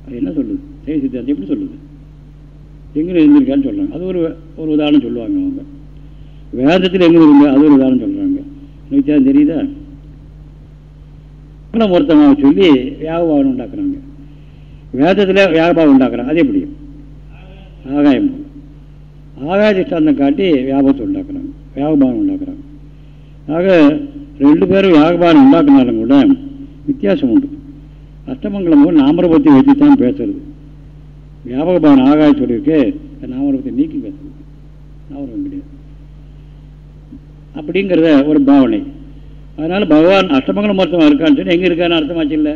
[SPEAKER 1] அது என்ன சொல்லுது? செய்தி சித்தாந்தம் எப்படி சொல்லுது? எங்கே எழுந்திருக்காருன்னு சொல்கிறாங்க அது ஒரு ஒரு உதாரணம் சொல்லுவாங்க அவங்க. வேதத்தில் எங்கே இருங்க அது ஒரு உதாரணம் சொல்கிறாங்க வித்தியாசம் தெரியுதா? ஒருத்தவங்க சொல்லி வியாபாரம் உண்டாக்குறாங்க. வேதத்தில் வியாபாரம் உண்டாக்குறாங்க அது எப்படி? ஆகாயம். ஆகாய திஷ்டாந்தம் காட்டி வியாபாரத்தை உண்டாக்குறாங்க. வியாபாரம் உண்டாக்குறாங்க. ஆக ரெண்டு பேரும் வியாபாரம் உண்டாக்குனாலும் கூட வித்தியாசம் உண்டு. அஷ்டமங்கலம் போது நாமரபத்தை வைத்து தான் பேசுறது வியாபகபான ஆகாயத்துடையக்கு நாமரபத்தை நீக்கி பேசுறது. நாமரபம் கிடையாது. அப்படிங்கிறத ஒரு பாவனை. அதனால் பகவான் அஷ்டமங்கலம் மொத்தமாக இருக்கான்னு சொல்லி எங்கே இருக்கான்னு அர்த்தமாச்சு இல்லை.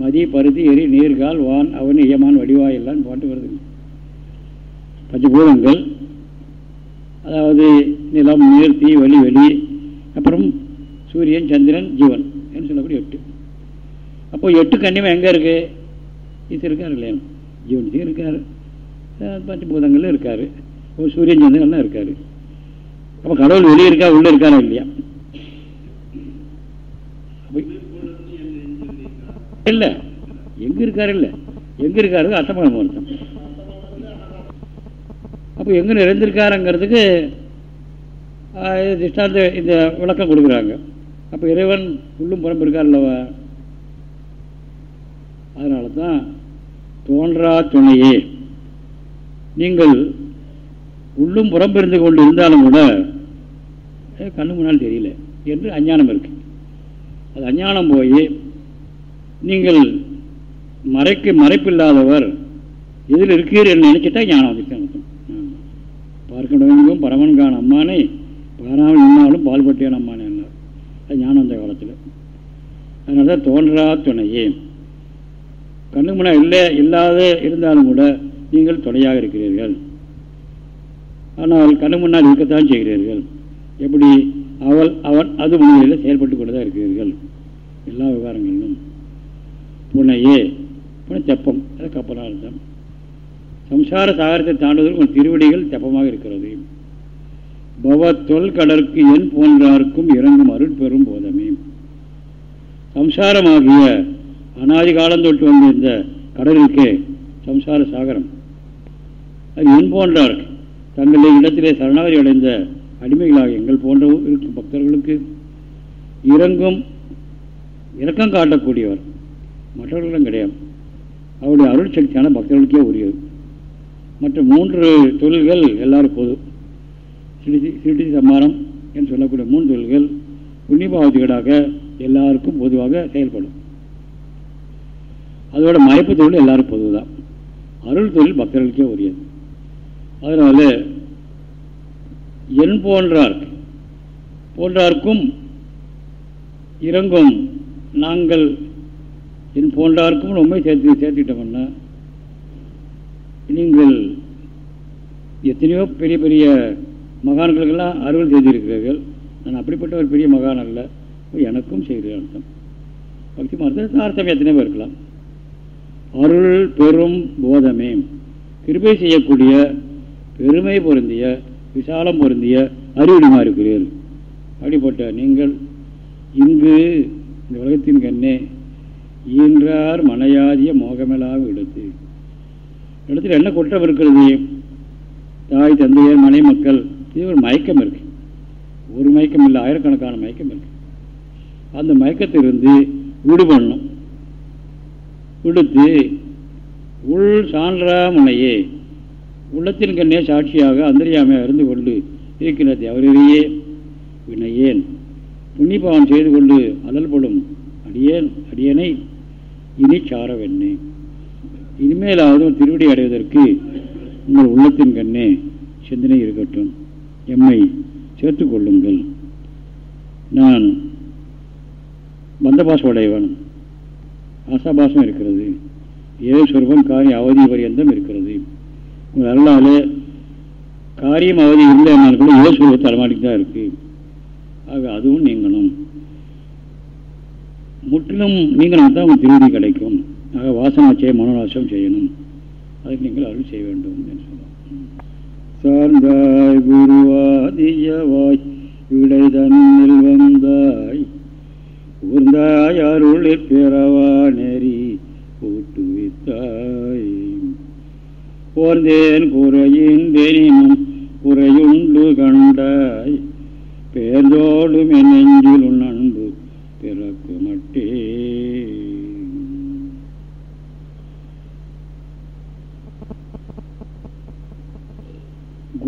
[SPEAKER 1] மதி பருத்தி எரி நீர்கால் வான் அவன் இயமான் வடிவாயெல்லாம் போட்டு வருது. பஞ்சபூதங்கள் அதாவது நிலம் நீர் தீ வலி வெளி அப்புறம் சூரியன் சந்திரன் ஜீவன் என்று சொல்லக்கூடிய எட்டு. அப்போ எட்டு கண்ணியமாக எங்கே இருக்குது இது இருக்கார் இல்லையா? ஜீவன் இருக்கார். பஞ்சபூதங்களும் இருக்கார். சூரியன் சந்திரன்லாம் இருக்கார். அப்போ கடவுள் வெளியே இருக்கா உள்ளே இருக்காரா இல்லையா? இல்லை. எங்கே இருக்காரு இல்லை? எங்கே இருக்காரு? அத்தமான அர்த்தம் அப்போ எங்கே நிறைந்திருக்காருங்கிறதுக்கு திஷ்டாந்த இந்த விளக்கம் கொடுக்குறாங்க. அப்போ இறைவன் உள்ளும் புறம்பு இருக்கார்ல்லவா அதனால தான் தோன்றா துணையே. நீங்கள் உள்ளும் புறம்பிருந்து கொண்டு இருந்தாலும் கூட கண்ணு முன்னால் தெரியல என்று அஞ்ஞானம் இருக்கு. அது அஞ்ஞானம் போய் நீங்கள் மறைக்கு மறைப்பில்லாதவர் எதில் இருக்கீர் என்று நினைச்சிட்டா ஞானம் வந்துச்சு பார்க்கணும் பரமன்கான அம்மானை பாராமல் இன்னாலும் பால்பட்டியான் அம்மானே என்னார். அது ஞானம் அந்த காலத்தில். அதனால தான் தோன்றா துணையே. கண்ணு முன்னா இல்லை இல்லாத இருந்தாலும் கூட நீங்கள் துணையாக இருக்கிறீர்கள். ஆனால் கண்ணு முன்னால் இருக்கத்தான் செய்கிறீர்கள். எப்படி? அவள் அவன் அது முன்னிலையில் செயல்பட்டு கொண்டு தான் இருக்கிறீர்கள். எல்லா விவகாரங்களிலும். புனையே புனை தெப்பம். அது கப்பலாக இருந்தான் சம்சார சாகரத்தை தாண்டுவதற்கு உன் திருவடிகள் தெப்பமாக இருக்கிறது. பவ தொல் கடற்கு என் போன்றார்க்கும் இறங்கும் அருள் பெறும் போதமே. சம்சாரமாகிய அனாதி காலம் தொட்டு வந்த இந்த கடலுக்கே சம்சார சாகரம். அது என் போன்றார். தங்களுடைய இடத்திலே சரணாகதி அடைந்த அடிமைகளாக எங்கள் போன்ற இருக்கும் பக்தர்களுக்கு இறங்கும் இறக்கம் காட்டக்கூடியவர். மற்றவர்களும் கிடையாது. அவருடைய அருள் சக்தியான பக்தர்களுக்கே உரியது. மற்ற மூன்று தொழில்கள் எல்லாரும் பொது. சிடி சிடி சம்மாரம் என்று சொல்லக்கூடிய மூன்று தொழில்கள் புண்ணியபாவதிகளாக எல்லாருக்கும் பொதுவாக செயல்படும். அதோட மயப்பு தொழில் எல்லாரும் பொதுதான். அருள் தொழில் பக்தர்களுக்கே உரியது. அதனால என் போன்றார் போன்றார்க்கும் இறங்கும் நாங்கள் என் போன்றார்க்கும் உண்மை சேர்த்து சேர்த்துக்கிட்டோம்னா நீங்கள் எத்தனையோ பெரிய பெரிய மகான்களுக்கெல்லாம் அறுவல் செய்திருக்கிறீர்கள் நான் அப்படிப்பட்ட ஒரு பெரிய மகான் அல்ல. எனக்கும் செய்கிறேன் அர்த்தம். பக்தி மார்த்தம் அர்த்தம் எத்தனையோ இருக்கலாம். அருள் பெரும் போதமே. கிருபை செய்யக்கூடிய பெருமை பொருந்திய விசாலம் பொருந்திய அறிவுடைமா இருக்கிறீர்கள். அப்படிப்பட்ட நீங்கள் இங்கு இந்த உலகத்தின் கண்ணே ஈன்றார் மனையாதிய மோகமெல்லாம் எடுத்து. இடத்துல என்ன குற்றம் இருக்கிறது? தாய் தந்தையர் மனை மக்கள். இது ஒரு மயக்கம் இருக்கு. ஒரு மயக்கம் இல்லை ஆயிரக்கணக்கான மயக்கம் இருக்கு. அந்த மயக்கத்திலிருந்து விடுபடணும். விடுத்து உள் சான்றாமுனையே உள்ளத்தின் கண்ணே சாட்சியாக அந்தரியாமையாக இருந்து கொண்டு இருக்கின்ற தேவரையே வினையேன். புண்ணியபாவம் செய்து கொண்டு அலல்படும் அடியேன் அடியனை இனி சாரவென்னேன் இனிமேலாவது திருவடி அடைவதற்கு உங்கள் உள்ளத்தின் கண்ணே சிந்தனை இருக்கட்டும். எம்மை சேர்த்து கொள்ளுங்கள். நான் பந்தபாசம் உடையவன் ஆசாபாசம் இருக்கிறது. ஏ சொருபம் காரியம் அவதி பரியந்தம் இருக்கிறது. உங்கள் அருளால் காரியம் அவதி இல்லைனாலும் கூட ஏ சொருபத்தை தலைமாடிக்கு தான் இருக்குது ஆக அதுவும் நீங்களும் முற்றிலும் நீங்களும் தான் உங்கள் திருவிடி கிடைக்கும். ஆக வாசனை செய்ய மனோநாசம் செய்யணும். அதுக்கு நீங்கள் அருள் செய்ய வேண்டும் என்று சொல்லலாம் சார்ந்தாய் குருவாதியவாய் விடை தன்னில் வந்தாய். உந்தாய் அருளை பிறவா நெறி ஊட்டுவித்தாய். போர்ந்தேன் குறையின்றெனினும் குறையுண்டு கண்டாய். பேர்ந்தோடும் என் நெஞ்சில் உன் அன்பு பிறக்கு மட்டே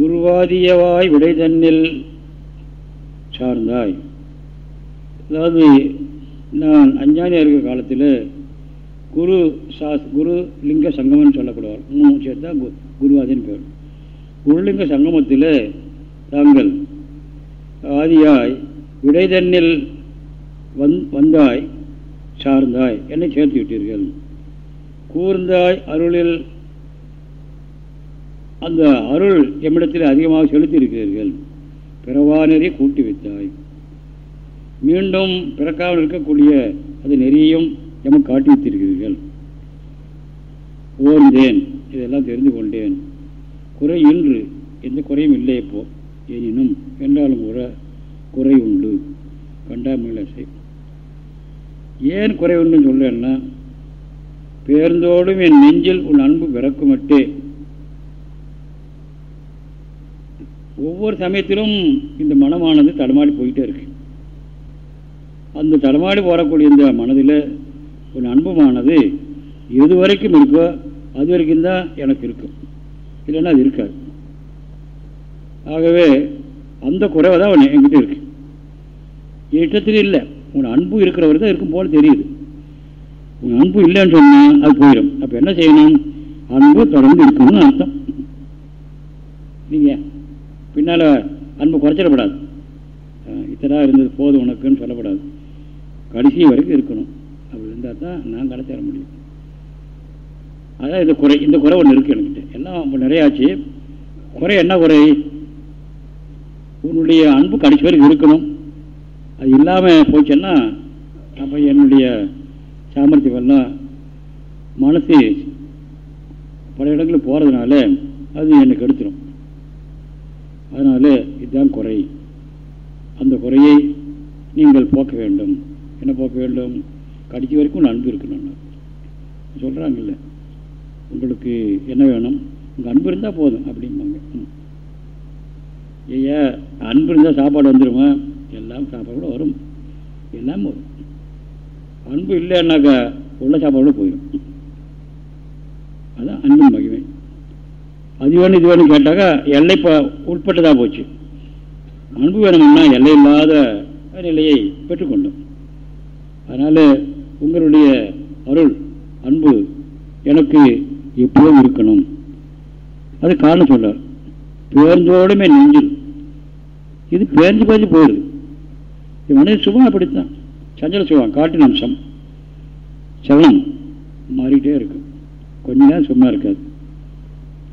[SPEAKER 1] குருவாதியவாய் விடை தன்னில் சார்ந்தாய். அதாவது நான் அஞ்சானியாக இருக்கிற காலத்தில் குரு சாஸ் குரு லிங்க சங்கமம்னு சொல்லப்படுவார். மூணு சேர்த்தா கு குருவாதின்னு பேர் குருலிங்க சங்கமத்தில் தாங்கள் ஆதியாய் விடைதன்னில் வந் வந்தாய் சார்ந்தாய் என்னை சேர்த்து விட்டீர்கள். கூர்ந்தாய் அருளில் அந்த அருள் எம்மிடத்தில் அதிகமாக செலுத்தி இருக்கிறீர்கள் பிறவா நெறி கூட்டி வைத்தாய். மீண்டும் பிறக்காமல் இருக்கக்கூடிய அது நெறியையும் எமக்கு காட்டி வைத்திருக்கிறீர்கள். ஓர்ந்தேன் இதெல்லாம் தெரிந்து கொண்டேன். குறை இன்று எந்த குறையும் இல்லை இப்போ எனினும் என்றாலும் கூட குறை உண்டு. கண்டாமில்லை ஏன் குறை உண்டுன்னு சொல்லேன்னா பேர்ந்தோடும் என் நெஞ்சில் உன் அன்பு பிறக்குமட்டே ஒவ்வொரு சமயத்திலும் இந்த மனமானது தடமாடி போயிட்டே இருக்கு. அந்த தடமாடி போகக்கூடிய இந்த மனதில் ஒரு அன்புமானது எது வரைக்கும் இருக்கோ அது வரைக்கும் தான் எனக்கு இருக்கும். இல்லைன்னா அது இருக்காது. ஆகவே அந்த குறைவை தான் அவன் என்கிட்ட இருக்கு. இஷ்டத்தில் இல்லை. உன் அன்பு இருக்கிறவர் தான் இருக்கும் போல தெரியுது. உன் அன்பு இல்லைன்னு சொன்னால் அது போயிடும் அப்போ என்ன செய்யணும்? அன்பு தொடர்ந்து இருக்கணும்னு அர்த்தம். நீங்கள் பின்னால் அன்பு குறைச்சிடப்படாது. இத்தனை இருந்தது போதும் உனக்குன்னு சொல்லப்படாது. கடைசி வரைக்கும் இருக்கணும். அப்படி இருந்தால் தான் நான் கடை தர முடியும். அதான் இந்த குறை இந்த குறை ஒன்று இருக்குது என்கிட்ட எல்லாம் நிறையாச்சு. குறை என்ன குறை? உன்னுடைய அன்பு கடைசி வரைக்கும் இருக்கணும். அது இல்லாமல் போச்சுன்னா அப்போ என்னுடைய சாமர்த்தியமெல்லாம் மனசு பல இடங்களில் போகிறதுனால அது எனக்கு எடுத்துடும் அதனால் இதுதான் குறை. அந்த குறையை நீங்கள் போக்க வேண்டும். என்ன போக்க வேண்டும்? கடைசி வரைக்கும் அன்பு இருக்கணும். சொல்கிறாங்கல்ல உங்களுக்கு என்ன வேணும்? உங்கள் அன்பு இருந்தால் போதும் அப்படிம்பாங்க. ஐயா அன்பு இருந்தால் சாப்பாடு வந்துடுமா எல்லாம் சாப்பாடு கூட வரும். எல்லாம் வரும். அன்பு இல்லைன்னாக்கா உள்ள சாப்பாடு போயிடும் அதுதான் அன்பின் மகிமை. அது வேணும் இது வேணும் கேட்டாக்கா எல்லை உட்பட்டதாக போச்சு. அன்பு வேணும்னா எல்லை இல்லாத நிலையை பெற்றுக்கொண்டோம். அதனால் உங்களுடைய அருள் அன்பு எனக்கு எப்போதும் இருக்கணும். அது காரணம் சொல்றார் பேர்ந்தோடுமே நெஞ்சில். இது பேர்ந்து பேர்ந்து போயிடுது. இது மனித சுகம் அப்படித்தான். சஞ்சல சுகம் காட்டின் அம்சம். சலனம் மாறிக்கிட்டே இருக்கும் கொஞ்ச நேரம் சும்மா இருக்காது.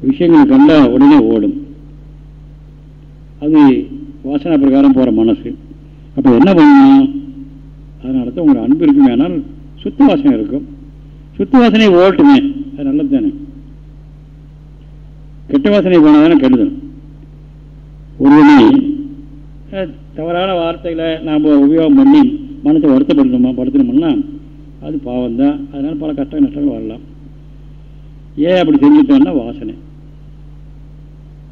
[SPEAKER 1] விஷயங்கள் கண்டா உடனே ஓடும். அது வாசனை பிரகாரம் போகிற மனசு. அப்போ என்ன பண்ணணும் அதனால தான் உங்கள் அன்பு இருக்குமேனால் சுத்த வாசனை இருக்கும். சுத்த வாசனை ஓட்டுமே. அது நல்லது தானே கெட்ட வாசனை போனால் தானே கெடுதல் ஒருவனை தவறான வார்த்தைகளை நாம் உபயோகம் பண்ணி மனத்தை வருத்தப்படுத்தணுமா படுத்தணும்னா அது பாவம் தான் அதனால் பல கஷ்ட நஷ்டங்கள் வரலாம். ஏன் அப்படி தெரிஞ்சுட்டோம்னா வாசனை.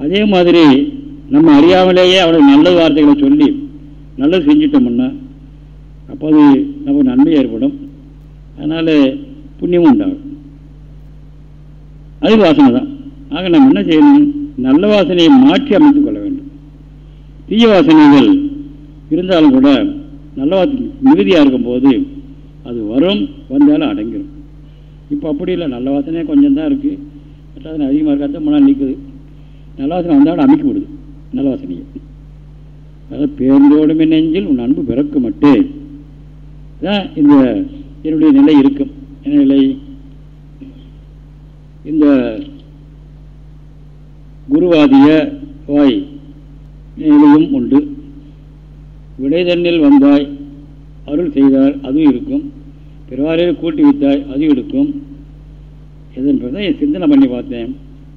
[SPEAKER 1] அதே மாதிரி நம்ம அறியாமலேயே அவனுக்கு நல்ல வார்த்தைகளை சொல்லி நல்லது செஞ்சிட்டோம்னா அப்போ அது நமக்கு நன்மை ஏற்படும். அதனால் புண்ணியமும் உண்டாகும். அது வாசனை தான். ஆக நம்ம என்ன செய்யணும்? நல்ல வாசனையை மாற்றி அமைத்துக் கொள்ள வேண்டும். தீய வாசனைகள் இருந்தாலும் கூட நல்ல வாசனை மிகுதியாக இருக்கும்போது அது வரும் வந்தாலும் அடங்கிடும் இப்போ அப்படி இல்லை. நல்ல வாசனையே கொஞ்சம் தான் இருக்குது மற்ற அதிகமாக இருக்காது முன்னால் நிற்குது நல்ல வாசனை வந்தாலும் அமைக்க விடுது. நல்ல வாசனையை அதாவது பேர்ந்தோடும் நெஞ்சில் உன் அன்பு பிறக்க மட்டும் தான் இந்த என்னுடைய நிலை இருக்கும். என்ன நிலை? இந்த குருவாதிய வாய் நிலையும் உண்டு. விடைதண்ணில் வந்தாய் அருள் செய்தால் அதுவும் இருக்கும். பிறவாரில் கூட்டி வைத்தாய் அதுவும் இருக்கும் எதன்றதை சிந்தனை பண்ணி பார்த்தேன்.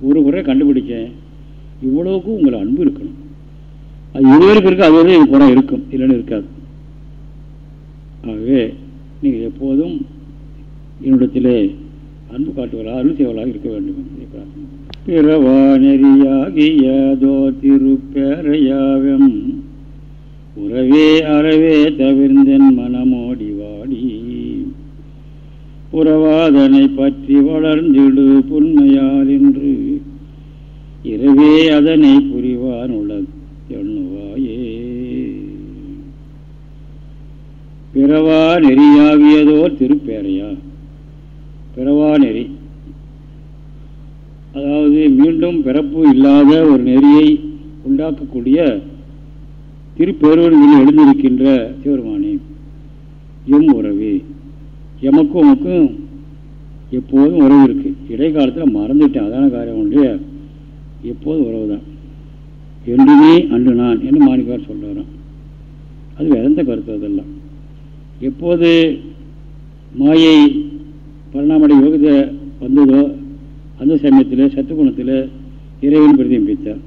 [SPEAKER 1] ஒரு குறை கண்டுபிடிச்சேன். இவ்வளவுக்கும் உங்களை அன்பு இருக்கணும். அது இதுவரைக்கும் இருக்கு அது வரைக்கும் குறை இருக்கும். இல்லைன்னு இருக்காது. ஆகவே நீங்கள் எப்போதும் என்னிடத்திலே அன்பு காட்டுவலா அருள் சேவலாக இருக்க வேண்டும் என்று பிரார்த்தனை பிறவா நெறியாகியதோ திருப்பேரையாவும் உறவே அறவே தவிர்ந்தன் மனமோடி வாடி. உறவாதனை பற்றி வளர்ந்திடு புன்மையால் என்று இரவே அதனை புரிவான் உலக எண்ணுவாயே. பிறவா நெறியாகியதோ திருப்பேரையா பிறவா நெறி. அதாவது மீண்டும் பிறப்பு இல்லாத ஒரு நெறியை உண்டாக்கக்கூடிய திருப்பேரூரில் எழுந்திருக்கின்ற சிவருமானே எம் உறவு. எமக்கும் உமக்கும் எப்போதும் உறவு இருக்குது இடைக்காலத்தில் மறந்துட்டேன். அதான காரியம் ஒன்றிய எப்போதும் உறவு தான் என்றுமே அன்று நான் என்று மாணிக்கார் சொல்கிறாராம் அது வேறந்த கருத்து அதெல்லாம். எப்போது மாயை பரிணாமடை யோகத்தை வந்ததோ அந்த சமயத்தில் சத்துக்குணத்தில் இறைவன் பிரதிபித்தார்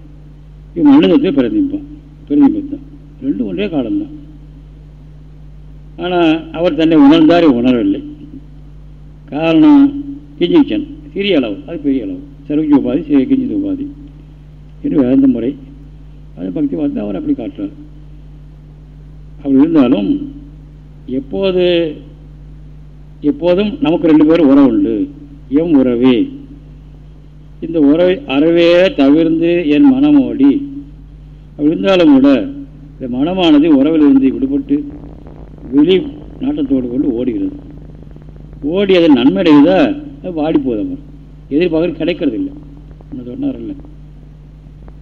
[SPEAKER 1] இவன் மனிதத்தில் பிரதிப்பான் பிரதிபித்தான் ரெண்டும் ஒன்றே காலம்தான். ஆனால் அவர் தன்னை உணர்ந்தார் உணரவில்லை. காரணம் கிஞ்சிச்சன் சிறிய அளவு அது பெரிய அளவு. சர்வஜி உபாதி கிஞ்சித உபாதி என்று வேந்த முறை அது பக்தி வந்து அவர் அப்படி காட்டுறார். அப்படி இருந்தாலும் எப்போது எப்போதும் நமக்கு ரெண்டு பேரும் உறவு உண்டு. எம் உறவே. இந்த உறவை அறவே தவிர்ந்து என் மனமோடி அப்படி இருந்தாலும் கூட இந்த மனமானது உறவிலிருந்து விடுபட்டு வெளி நாட்டத்தோடு கொண்டு ஓடுகிறது. ஓடி அதை நன்மையடையுதா அது வாடி போதும் எதிர்பார்க்க கிடைக்கிறது இல்லை சொன்னார் இல்லை.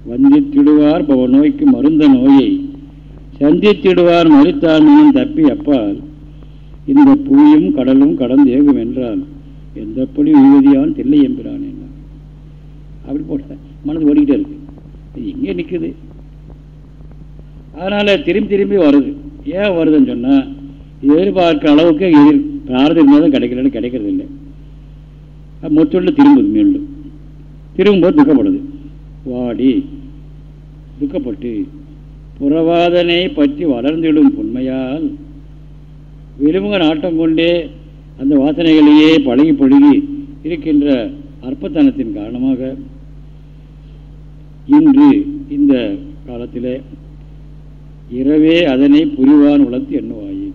[SPEAKER 1] வந்தித்திடுவார் பவ நோய்க்கு மருந்த நோயை. சந்தித்திடுவார் மறித்தான் தப்பி அப்பால். இந்த புவியும் கடலும் கடந்து ஏகும் என்றால் எந்தப்படி உறுதியான் தில்லை என்கிறான் என்ன அப்படி போட்ட மனது ஓடிக்கிட்டே இருக்கு. இது எங்கே நிற்குது. அதனால் திரும்பி திரும்பி வருது. ஏன் வருதுன்னு சொன்னால் எதிர்பார்க்க அளவுக்கு எதிர் பிரார்த்தம் தான் கிடைக்கலன்னு கிடைக்கிறது இல்லை. மொத்தொள்ள திரும்புது மீண்டும். திரும்பும்போது துக்கப்படுது. வாடி துக்கப்பட்டு புறவாதனை பற்றி வளர்ந்திடும் பொன்மையால் விரும்புக நாட்டம் கொண்டே அந்த வாசனைகளையே பழகி பழகி இருக்கின்ற அற்பத்தனத்தின் காரணமாக இன்று இந்த காலத்தில் இரவே அதனை புரிவான் உளத்து எண்ணுவாயே.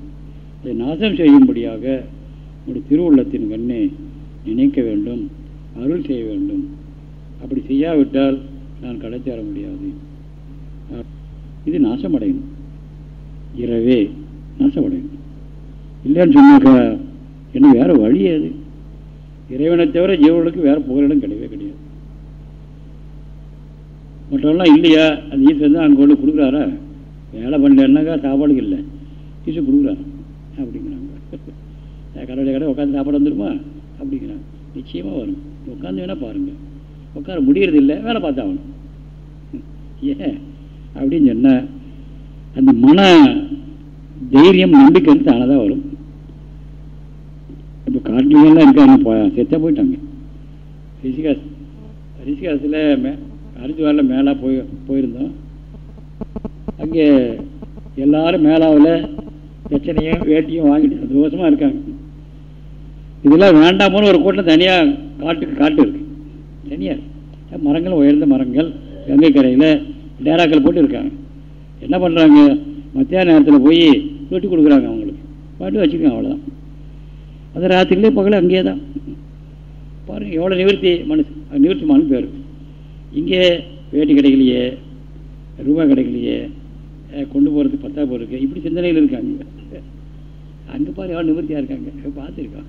[SPEAKER 1] அதை நாசம் செய்யும்படியாக ஒரு திருவுள்ளத்தின் கண்ணே நினைக்க வேண்டும் அருள் செய்ய வேண்டும். அப்படி செய்யாவிட்டால் நான் கடை சேர முடியாது. இது நாசமடையணும் இரவே நாசமடையணும் இல்லைன்னு சொன்னாக்கா என்ன வேறு வழி அது? இறைவனை தவிர ஜீவர்களுக்கு வேறு புகழிடம் கிடையவே கிடையாது. மற்றவெல்லாம் இல்லையா? அந்த ஈஸ்வரன் தான் அங்கே கொண்டு கொடுக்குறாரா? வேலை பண்ணலன்னாக்கா சாப்பாடுக்கு இல்லை. ஈஸ்வரன் கொடுக்குறாரு அப்படிங்கிறாங்க. கடவுளை கடை உட்காந்து சாப்பாடு வந்துருமா அப்படிங்கிறாங்க. நிச்சயமாக வரும். உட்காந்து வேணால் பாருங்கள் உட்கார முடியறதில்லை வேலை பார்த்தாகணும். ஏன்? அப்படின்னு சொன்னால் அந்த மன தைரியம் நம்பிக்கை வந்து தானதாக வரும். இப்போ காட்டிலாம் இருக்காங்க போ போயிட்டாங்க. ரிஷிகாஸ் ரிஷிகாசில் மே ஹரித்வாரில் மேலே போய் போயிருந்தோம். அங்கே எல்லாரும் மேலாவில் பிரச்சனையும் வேட்டியும் வாங்கிட்டு சந்தோஷமாக இருக்காங்க. இதெல்லாம் வேண்டாமோன்னு ஒரு கூட்டம் தனியாக காட்டுக்கு காட்டு இருக்குது தனியாக மரங்கள் உயர்ந்த மரங்கள் கங்கை கரையில் டேராக்கள் போட்டு இருக்காங்க என்ன பண்ணுறாங்க மத்தியான நேரத்தில் போய் தொட்டி கொடுக்குறாங்க அவங்களுக்கு. பாட்டு வச்சுக்கோங்க அவ்வளோதான் அது ராத்திரிலே பகல அங்கேயே தான் பாருங்கள் எவ்வளோ நிவர்த்தி மனசு. நிவர்த்தி மனு பேர். இங்கே வேட்டி கிடைக்கலையே ரூபாய் கிடைக்கலையே கொண்டு போகிறதுக்கு பத்தா போகிறதுக்கு இப்படி சிந்தனையில் இருக்காங்க. அங்கே பாரு எவ்வளோ நிவர்த்தியாக இருக்காங்க. பார்த்துருக்கோம்.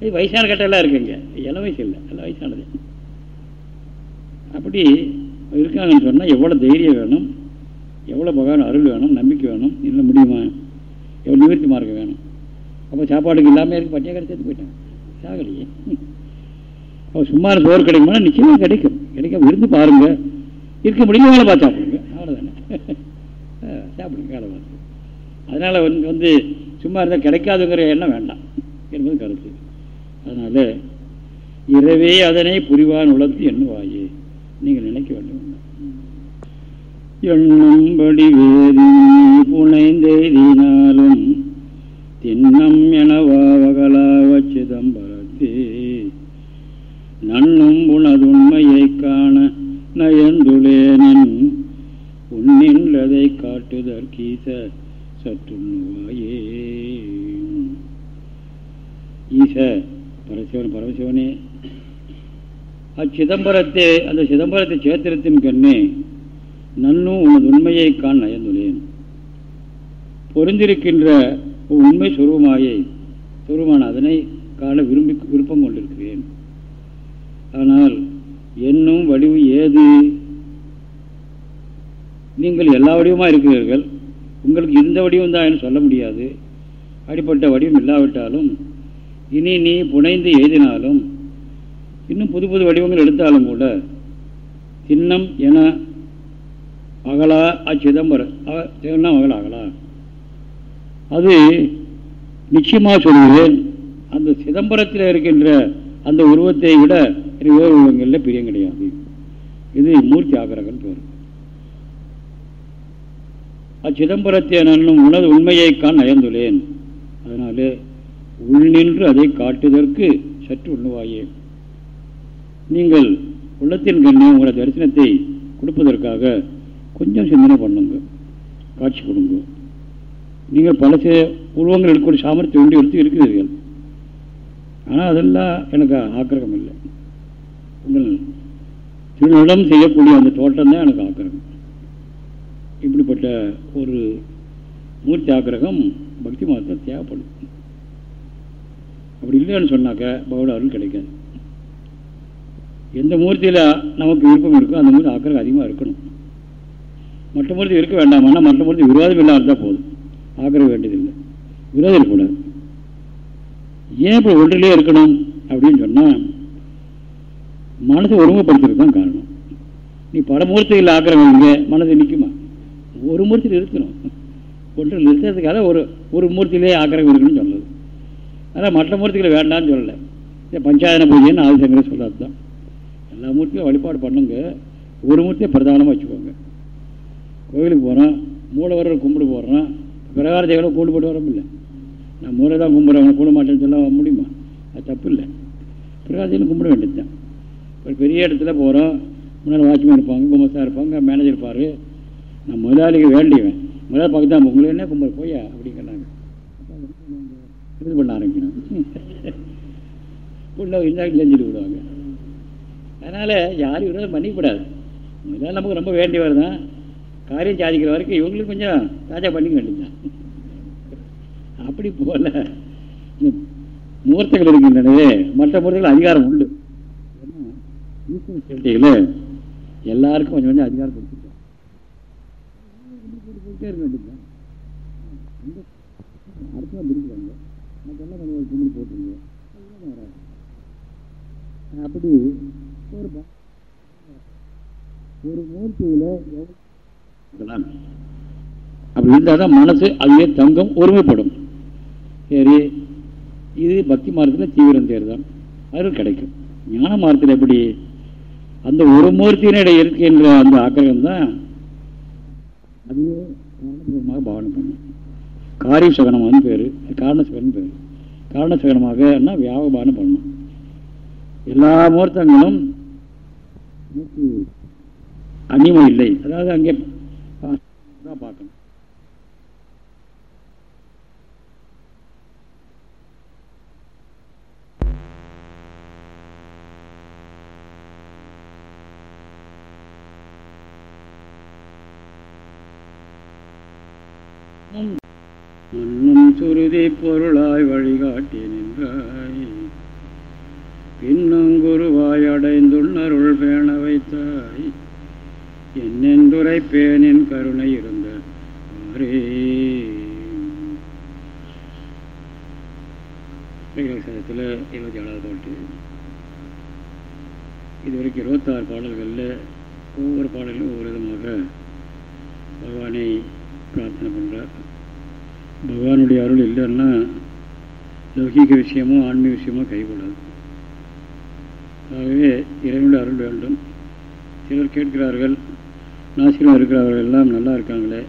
[SPEAKER 1] இது வயசான கட்டெல்லாம் இருக்குங்க. இளம் வயசு இல்லை. எல்லாம் வயசானது. அப்படி இருக்காங்கன்னு சொன்னால் எவ்வளோ தைரியம் வேணும் எவ்வளோ பகவான் அருள் வேணும் நம்பிக்கை வேணும் இல்லை முடியுமா? எவ்வளோ நிவர்த்தி மார்க்கம் வேணும்? அப்போ சாப்பாடுக்கு இல்லாமல் இருக்கு பட்டியாக கிடைச்சி போயிட்டாங்க. சாகலையே. அப்போ சும்மா சோறு கிடைக்குமா? நிச்சயமாக கிடைக்கும். கிடைக்காம விருந்து பாருங்கள் இருக்க முடியும்? வேலை பார்த்து சாப்பிடுங்க. அவ்வளோதானே சாப்பிடுங்க வேலை பார்த்து. அதனால் வந்து வந்து சும்மா இருந்தால் கிடைக்காதுங்கிற எண்ணம் வேண்டாம் என்பது கருத்து. அதனால் இரவே அதனை புரிவான் உலர்த்து எண்ணுவாயே நீங்கள் நினைக்க வேண்டும். எண்ணும்படி வேதி புனைந்தெய்தினாலும் தின்னம் எனவாவகலாவ சிதம்பரத்தே. நன்னும் உனதுண்மையை காண நயந்துளேனின் உன்னின்றதை காட்டுதற்கீச சற்றுண்ணுவாயே. ஈச பரசிவன் பரமசிவனே அச்சிதம்பரத்தை அந்த சிதம்பரத்தை சேத்திரத்தின் கண்ணே நன்னும் உனது உண்மையை காண் நயந்துள்ளேன் பொருந்திருக்கின்ற உண்மை சுரூபமாயை சுரூபமான அதனை காண விரும்பி விருப்பம் கொண்டிருக்கிறேன். ஆனால் என்னும் வடிவு ஏது? நீங்கள் எல்லா வடிவமாக இருக்கிறீர்கள். உங்களுக்கு இந்த வடிவம் தான் சொல்ல முடியாது. அப்படிப்பட்ட வடிவம் இல்லாவிட்டாலும் இனி நீ புனைந்து எழுதினாலும் இன்னும் புது புது வடிவங்கள் எடுத்தாலும் கூட சின்னம் என அகலா அச்சிதம்பரம் சின்னம் அகலா அகலா. அது நிச்சயமாக சொல்கிறேன் அந்த சிதம்பரத்தில் இருக்கின்ற அந்த உருவத்தை விட வேறு உருவங்களில் பிரியம் கிடையாது. இது மூர்த்தி ஆகரகன் பேர். அச்சிதம்பரத்தை நான் உனது உண்மையை காண் நயந்துள்ளேன். அதனாலே உள்நின்று அதை காட்டுவதற்கு சற்று உண்ணுவாயேன் நீங்கள் உள்ளத்தின் கண்ணே உங்களை தரிசனத்தை கொடுப்பதற்காக கொஞ்சம் சிந்தனை பண்ணுங்க. காட்சி கொடுங்க. நீங்கள் பல உருவங்கள் எடுக்கக்கூடிய சாமர்த்தியம் ஒன்று எடுத்து இருக்கிறீர்கள். ஆனால் அதெல்லாம் எனக்கு ஆக்கிரகம் இல்லை. உங்கள் திருநிலம் செய்யக்கூடிய அந்த தோட்டம் தான் எனக்கு ஆக்கிரகம். இப்படிப்பட்ட ஒரு மூர்த்தி ஆக்கிரகம் பக்தி மாதத்தை தேவைப்படும். அப்படி இல்லைன்னு சொன்னாக்க பகவட அருள் கிடைக்காது. எந்த மூர்த்தியில் நமக்கு விருப்பம் இருக்கோ அந்த மூர்த்தி ஆக்கிரகம் அதிகமாக இருக்கணும். மற்ற மூர்த்தி இருக்க வேண்டாம் மற்ற மூர்த்தி விரோதம் இல்லாமல் இருந்தால் போதும். ஆக்கிரக வேண்டியதில்லை. விரோதம் இருக்கக்கூடாது. ஏன் இப்போ ஒன்றிலே இருக்கணும் அப்படின்னு சொன்னால் மனசை ஒருமைப்படுத்துறது தான் காரணம். நீ பல மூர்த்திகள் ஆக்கிரமிங்க மனதை நிற்குமா ஒரு மூர்த்தியில் இருக்கணும் ஒன்று நிறுத்துறதுக்காக ஒரு ஒரு மூர்த்தியிலே ஆக்கிரகம் இருக்கணும்னு சொல்லுது ஆனால் மற்ற மூர்த்திகளை வேண்டாம்னு சொல்லலை. இந்த பஞ்சாயன பூஜைன்னு ஆதிசங்கரை சொல்லாது தான் எல்லா மூர்த்தியும் வழிபாடு பண்ணுங்க. ஒரு மூர்த்தியை பிரதானமாக வச்சுக்கோங்க. கோவிலுக்கு போகிறோம் மூலவரர் கும்பிடு போடுறோம் பிரகார தேவனை கூண்டு போட்டு வரமில்ல நான் மூளை தான் கும்பிட்றவங்க கூட மாட்டேன்னு சொல்ல முடியுமா? அது தப்பு இல்லை. பிரகார தேவனை கும்பிட வேண்டியது தான் பெரிய இடத்துல போகிறோம் முன்னால் வாட்ச்மேன் இருப்பாங்க கும்பஸ்தான் இருப்பாங்க மேனேஜர் இருப்பார். நான் முதலாளிக்கு வேண்டியவன். முதலாளி பார்க்க தான் உங்களை என்ன கும்பிட போயா? அப்படிங்கிறாங்க. இது பண்ண ஆரம்பிக்கணும். [laughs] உள்ள இருந்தாலும் செஞ்சுட்டு விடுவாங்க அதனால் யாரும் விரோதம் பண்ணிக்கூடாது முதல்ல நமக்கு ரொம்ப வேண்டியவர் தான். காரியம் சாதிக்கிற வரைக்கும் இவங்களுக்கு கொஞ்சம் ராஜா பண்ணிக்க வேண்டியதுதான். அப்படி போல மூர்த்தங்கள் இருக்கின்றனவே மற்ற மூர்த்தங்கள் அதிகாரம் உண்டு. ஏன்னா எல்லாருக்கும் கொஞ்சம் கொஞ்சம் அதிகாரம் கொடுத்துட்டோம். இருக்க வேண்டியதுதான். அடுத்த பிரிக்கிறாங்க. மற்றெல்லாம் கொஞ்சம் போட்டுருங்க. அப்படி ஒரு ஒரு அப்படி இருந்தால் தான் மனசு அதுவே தங்கம் ஒருமைப்படும். சரி இது பக்தி மார்க்கத்தில் தீவிரம் தேர்தான் அருள் கிடைக்கும். ஞான மார்க்கத்தில் எப்படி? அந்த ஒரு மூர்த்தியினிட இருக்கின்ற அந்த ஆக்கிரகம் தான் அதுவே காரணமாக பாவனை பண்ணும் காரிய சகனமானு பேர். காரண சகனம் பேர். காரண சகனமாக வியாபபானம் பண்ணணும் எல்லா எனக்கு அந்நியமும் இல்லை அதாவது அங்கே தான் பார்க்கணும். முன்னும் சுருதி பொருளாய் வழிகாட்டி நின்றாய். பின்னங்குருவாயடைந்துள்ளருள் பேண வைத்தாய் என்னென்றுரை பேனின் கருணை இருந்த சதத்தில் இருபத்தி ஏழாவது பாட்டு. இதுவரைக்கும் இருபத்தாறு பாடல்களில் ஒவ்வொரு பாடலும் ஒவ்வொரு விதமாக பகவானை பிரார்த்தனை பண்ணுறார் பகவானுடைய அருள் இல்லைன்னா லௌகீக விஷயமோ ஆன்மீக விஷயமோ கைகூடாது. ஆகவே இறைவனுடைய அருள் வேண்டும். சிலர் கேட்கிறார்கள் நாசிரம் இருக்கிறவர்கள் எல்லாம் நல்லா இருக்காங்களே.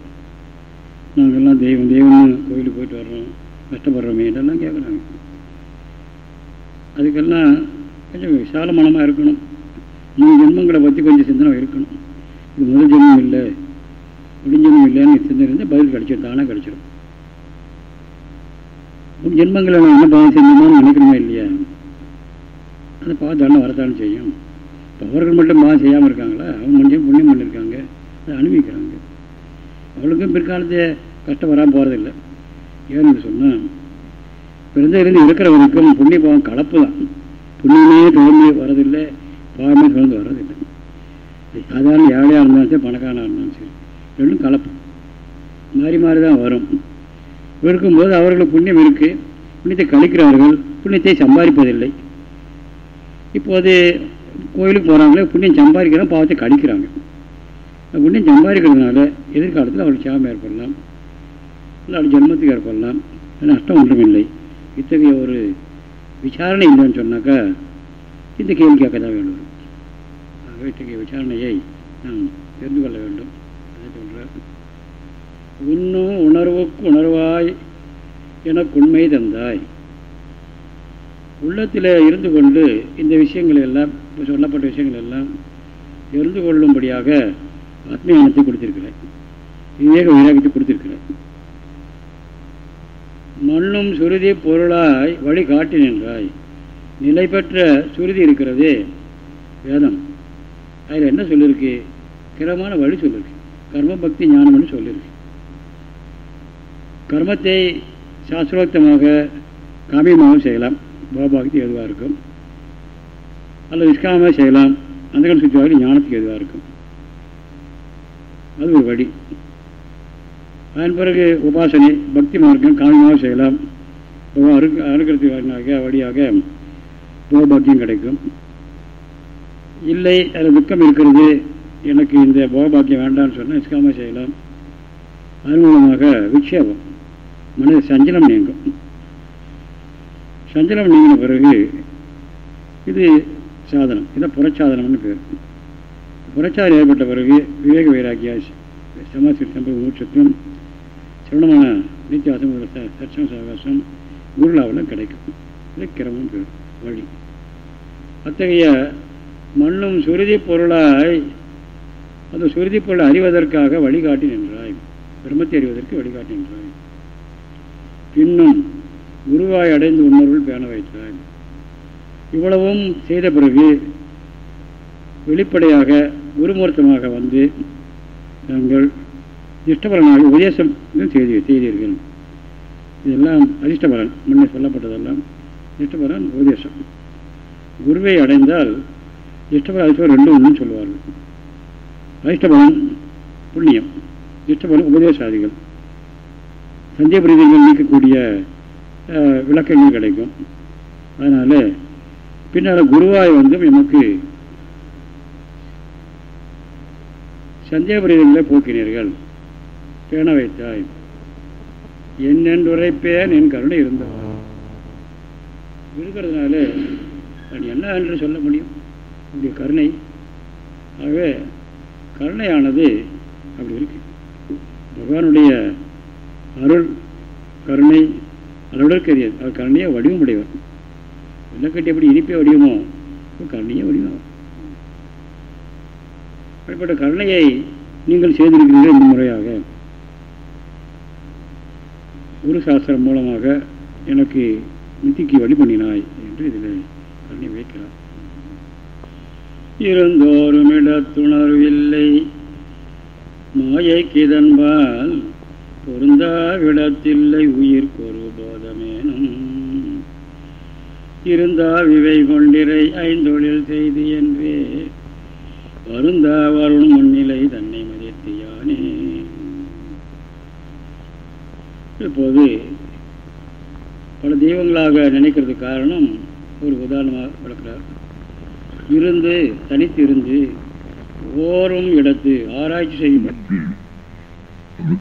[SPEAKER 1] நாங்கள்லாம் தெய்வம் தெய்வம்னு கோயிலுக்கு போயிட்டு வர்றோம் கஷ்டப்படுறோமே இதெல்லாம் கேட்குறாங்க. அதுக்கெல்லாம் கொஞ்சம் விசால மனமாக இருக்கணும். மூணு ஜென்மங்களை பற்றி கொஞ்சம் சிந்தனை இருக்கணும். இது முதல் ஜென்மம் இல்லை. முடிஞ்சனும் இல்லைன்னு சிந்தனை இருந்தால் பதில் கிடச்சிடும் தானாக கிடச்சிடும் மூணு ஜென்மங்களை என்ன பாவம் செஞ்சோம்னு நினைக்கணுமா இல்லையா? அந்த பாவம் தானே வரத்தானே செய்யும். இப்போ அவர்கள் மட்டும் பாவம் செய்யாமல் இருக்காங்களா? அவங்க மனுஷன் புண்ணியம் பண்ணியிருக்காங்க அதை அனுபவிக்கிறாங்க. அவளுக்கும் பிற்காலத்தை கஷ்டம் வராமல் போகிறதில்லை ஏன்னு சொன்னால் பிறந்திருந்து இருக்கிறவருக்கும் புண்ணிய பாவம் கலப்பு தான். புண்ணியமே தொடர்ந்து வரதில்லை. பாவமே தொடர்ந்து வர்றதில்லை. சாதாரண ஏழையாக இருந்தாலும் சரி பணக்காரனாக இருந்தாலும் சரி ரெண்டும் கலப்பு. மாறி மாறி தான் வரும். இருக்கும்போது அவர்களுக்கு புண்ணியம் இருக்குது புண்ணியத்தை கழிக்கிறார்கள். புண்ணியத்தை சம்பாதிப்பதில்லை. இப்போது கோயிலுக்கு போகிறாங்களே புண்ணியம் சம்பாதிக்கிறோம் பாவத்தை கடிக்கிறாங்க. புண்ணியம் சம்பாதிக்கிறதுனால எதிர்காலத்தில் அவருக்கு சாபம் ஏற்படலாம். இல்லை ஜென்மத்துக்கு ஏற்படலாம். நஷ்டம் ஒன்றும் இல்லை இத்தகைய ஒரு விசாரணை இல்லைன்னு சொன்னாக்கா இந்த கேள்வி கேட்க தான் வேண்டும் ஆகவே இத்தகைய விசாரணையை நாம் தெரிந்து கொள்ள வேண்டும். அதை சொல்கிறார் உன்னும் உணர்வுக்கு உணர்வாய் எனக்கு உண்மை தந்தாய். உள்ளத்தில் இருந்து கொண்டு இந்த விஷயங்கள் எல்லாம் இப்போ சொல்லப்பட்ட விஷயங்கள் எல்லாம் இருந்து கொள்ளும்படியாக ஆத்மீயானத்தை கொடுத்திருக்கிறேன் விவேக வைராகத்தை கொடுத்திருக்கிறேன் மண்ணும் சுருதி பொருளாய் வழி காட்டி நின்றாய். நிலை பெற்ற சுருதி இருக்கிறதே வேதம். அதில் என்ன சொல்லியிருக்கு கிரமான வழி சொல்லியிருக்கு கர்ம பக்தி ஞானம்னு சொல்லியிருக்கு கர்மத்தை சாஸ்திரோக்தமாக காமியமாகவும் செய்யலாம். பாபாக்தி எதுவாக இருக்கும்? அல்லது நிஷ்காமமாக செய்யலாம்? அந்த கண் சுற்றுவாக ஞானத்துக்கு எதுவாக இருக்கும்? அது ஒரு வழி. அதன் பிறகு உபாசனை பக்தி மார்க்கம் காமியமாக செய்யலாம். அருக்கு வழியாக போகபாக்கியம் கிடைக்கும். இல்லை அதில் துக்கம் இருக்கிறது. எனக்கு இந்த போகபாக்கியம் வேண்டாம்னு சொன்னால் இஸ்காமல் செய்யலாம். அதன் மூலமாக விக்ஷேபம் மனித சஞ்சலம் நீங்கும். சஞ்சலம் நீங்கின பிறகு இது சாதனம். இதை புறச்சாதனம்னு பேர். புறச்சாதனம் ஏற்பட்ட பிறகு விவேக வைராக்கியா சமாசி சம்பவ மூச்சத்துவம் சிரமமான நித்தியாசம் சட்சம் சவகாசம் குருலாவில் கிடைக்கும். இது கிரமம் பேர் வழி. அத்தகைய மண்ணும் சுருதி பொருளாய் அந்த சுருதி பொருளை அறிவதற்காக வழிகாட்டி நின்றாய். பிரம்மத்தை அறிவதற்கு வழிகாட்டி நின்றாய். பின்னும் குருவாய் அடைந்து உணர்வுகள் பேண வைத்தார் இவ்வளவும் செய்த பிறகு வெளிப்படையாக குருமூர்த்தமாக வந்து நாங்கள் இஷ்டபலனாக உபதேசம் செய்தி செய்தீர்கள். இதெல்லாம் அதிர்ஷ்டபலன் முன்னே சொல்லப்பட்டதெல்லாம் இஷ்டபலன் உபதேசம். குருவை அடைந்தால் இஷ்டபலன் அதிர்ஷ்டம் ரெண்டும் ஒன்றுன்னு சொல்லுவார்கள் அதிர்ஷ்டபலன் புண்ணியம் இஷ்டபலன் உபதேசாதிகள். சந்தேக பிரீதிகள் நீக்கக்கூடிய விளக்கங்கள் கிடைக்கும். அதனால் பின்னால் குருவாய் வந்து நமக்கு சந்தேக போக்கினீர்கள். பேண வைத்தாய். என்னென்றுரைப்பேன் என் கருணை இருந்தவன் இருக்கிறதுனால அது என்ன என்று சொல்ல முடியும்? அப்படி கருணை. ஆகவே கருணையானது அப்படி இருக்கு. பகவானுடைய அருள் கருணை அளவிடற்கரியது அவர் கருணையை வடிவம் உடையவர் வெள்ளக்கட்டி எப்படி இனிப்பே வடிவமோ கருணையே வடிவம் அப்படிப்பட்ட கருணையை நீங்கள் செய்திருக்கிறீர்கள் இந்த முறையாக. குரு சாஸ்திரம் மூலமாக எனக்கு நித்திக்கு வழி பண்ணினாய் என்று இதில் கருணை வைக்கிறார். இருந்தோரும் இடத்துணர்வில்லை மாயைக்கு பொருந்தா பொருந்தாவிடத்தில்லை உயிர் ஒரு போதமேனும். இருந்தா விவை கொண்டிரை ஐந்தொழில் செய்து என்றே. வருந்தா வருண் முன்னிலை தன்னை மதித்தியானே இப்போது பல தெய்வங்களாக நினைக்கிறதுக்கு காரணம் ஒரு உதாரணமாக விளக்கிறார். இருந்து தனித்து இருந்து ஓரும் இடத்து ஆராய்ச்சி செய்யும்.
[SPEAKER 2] அந்த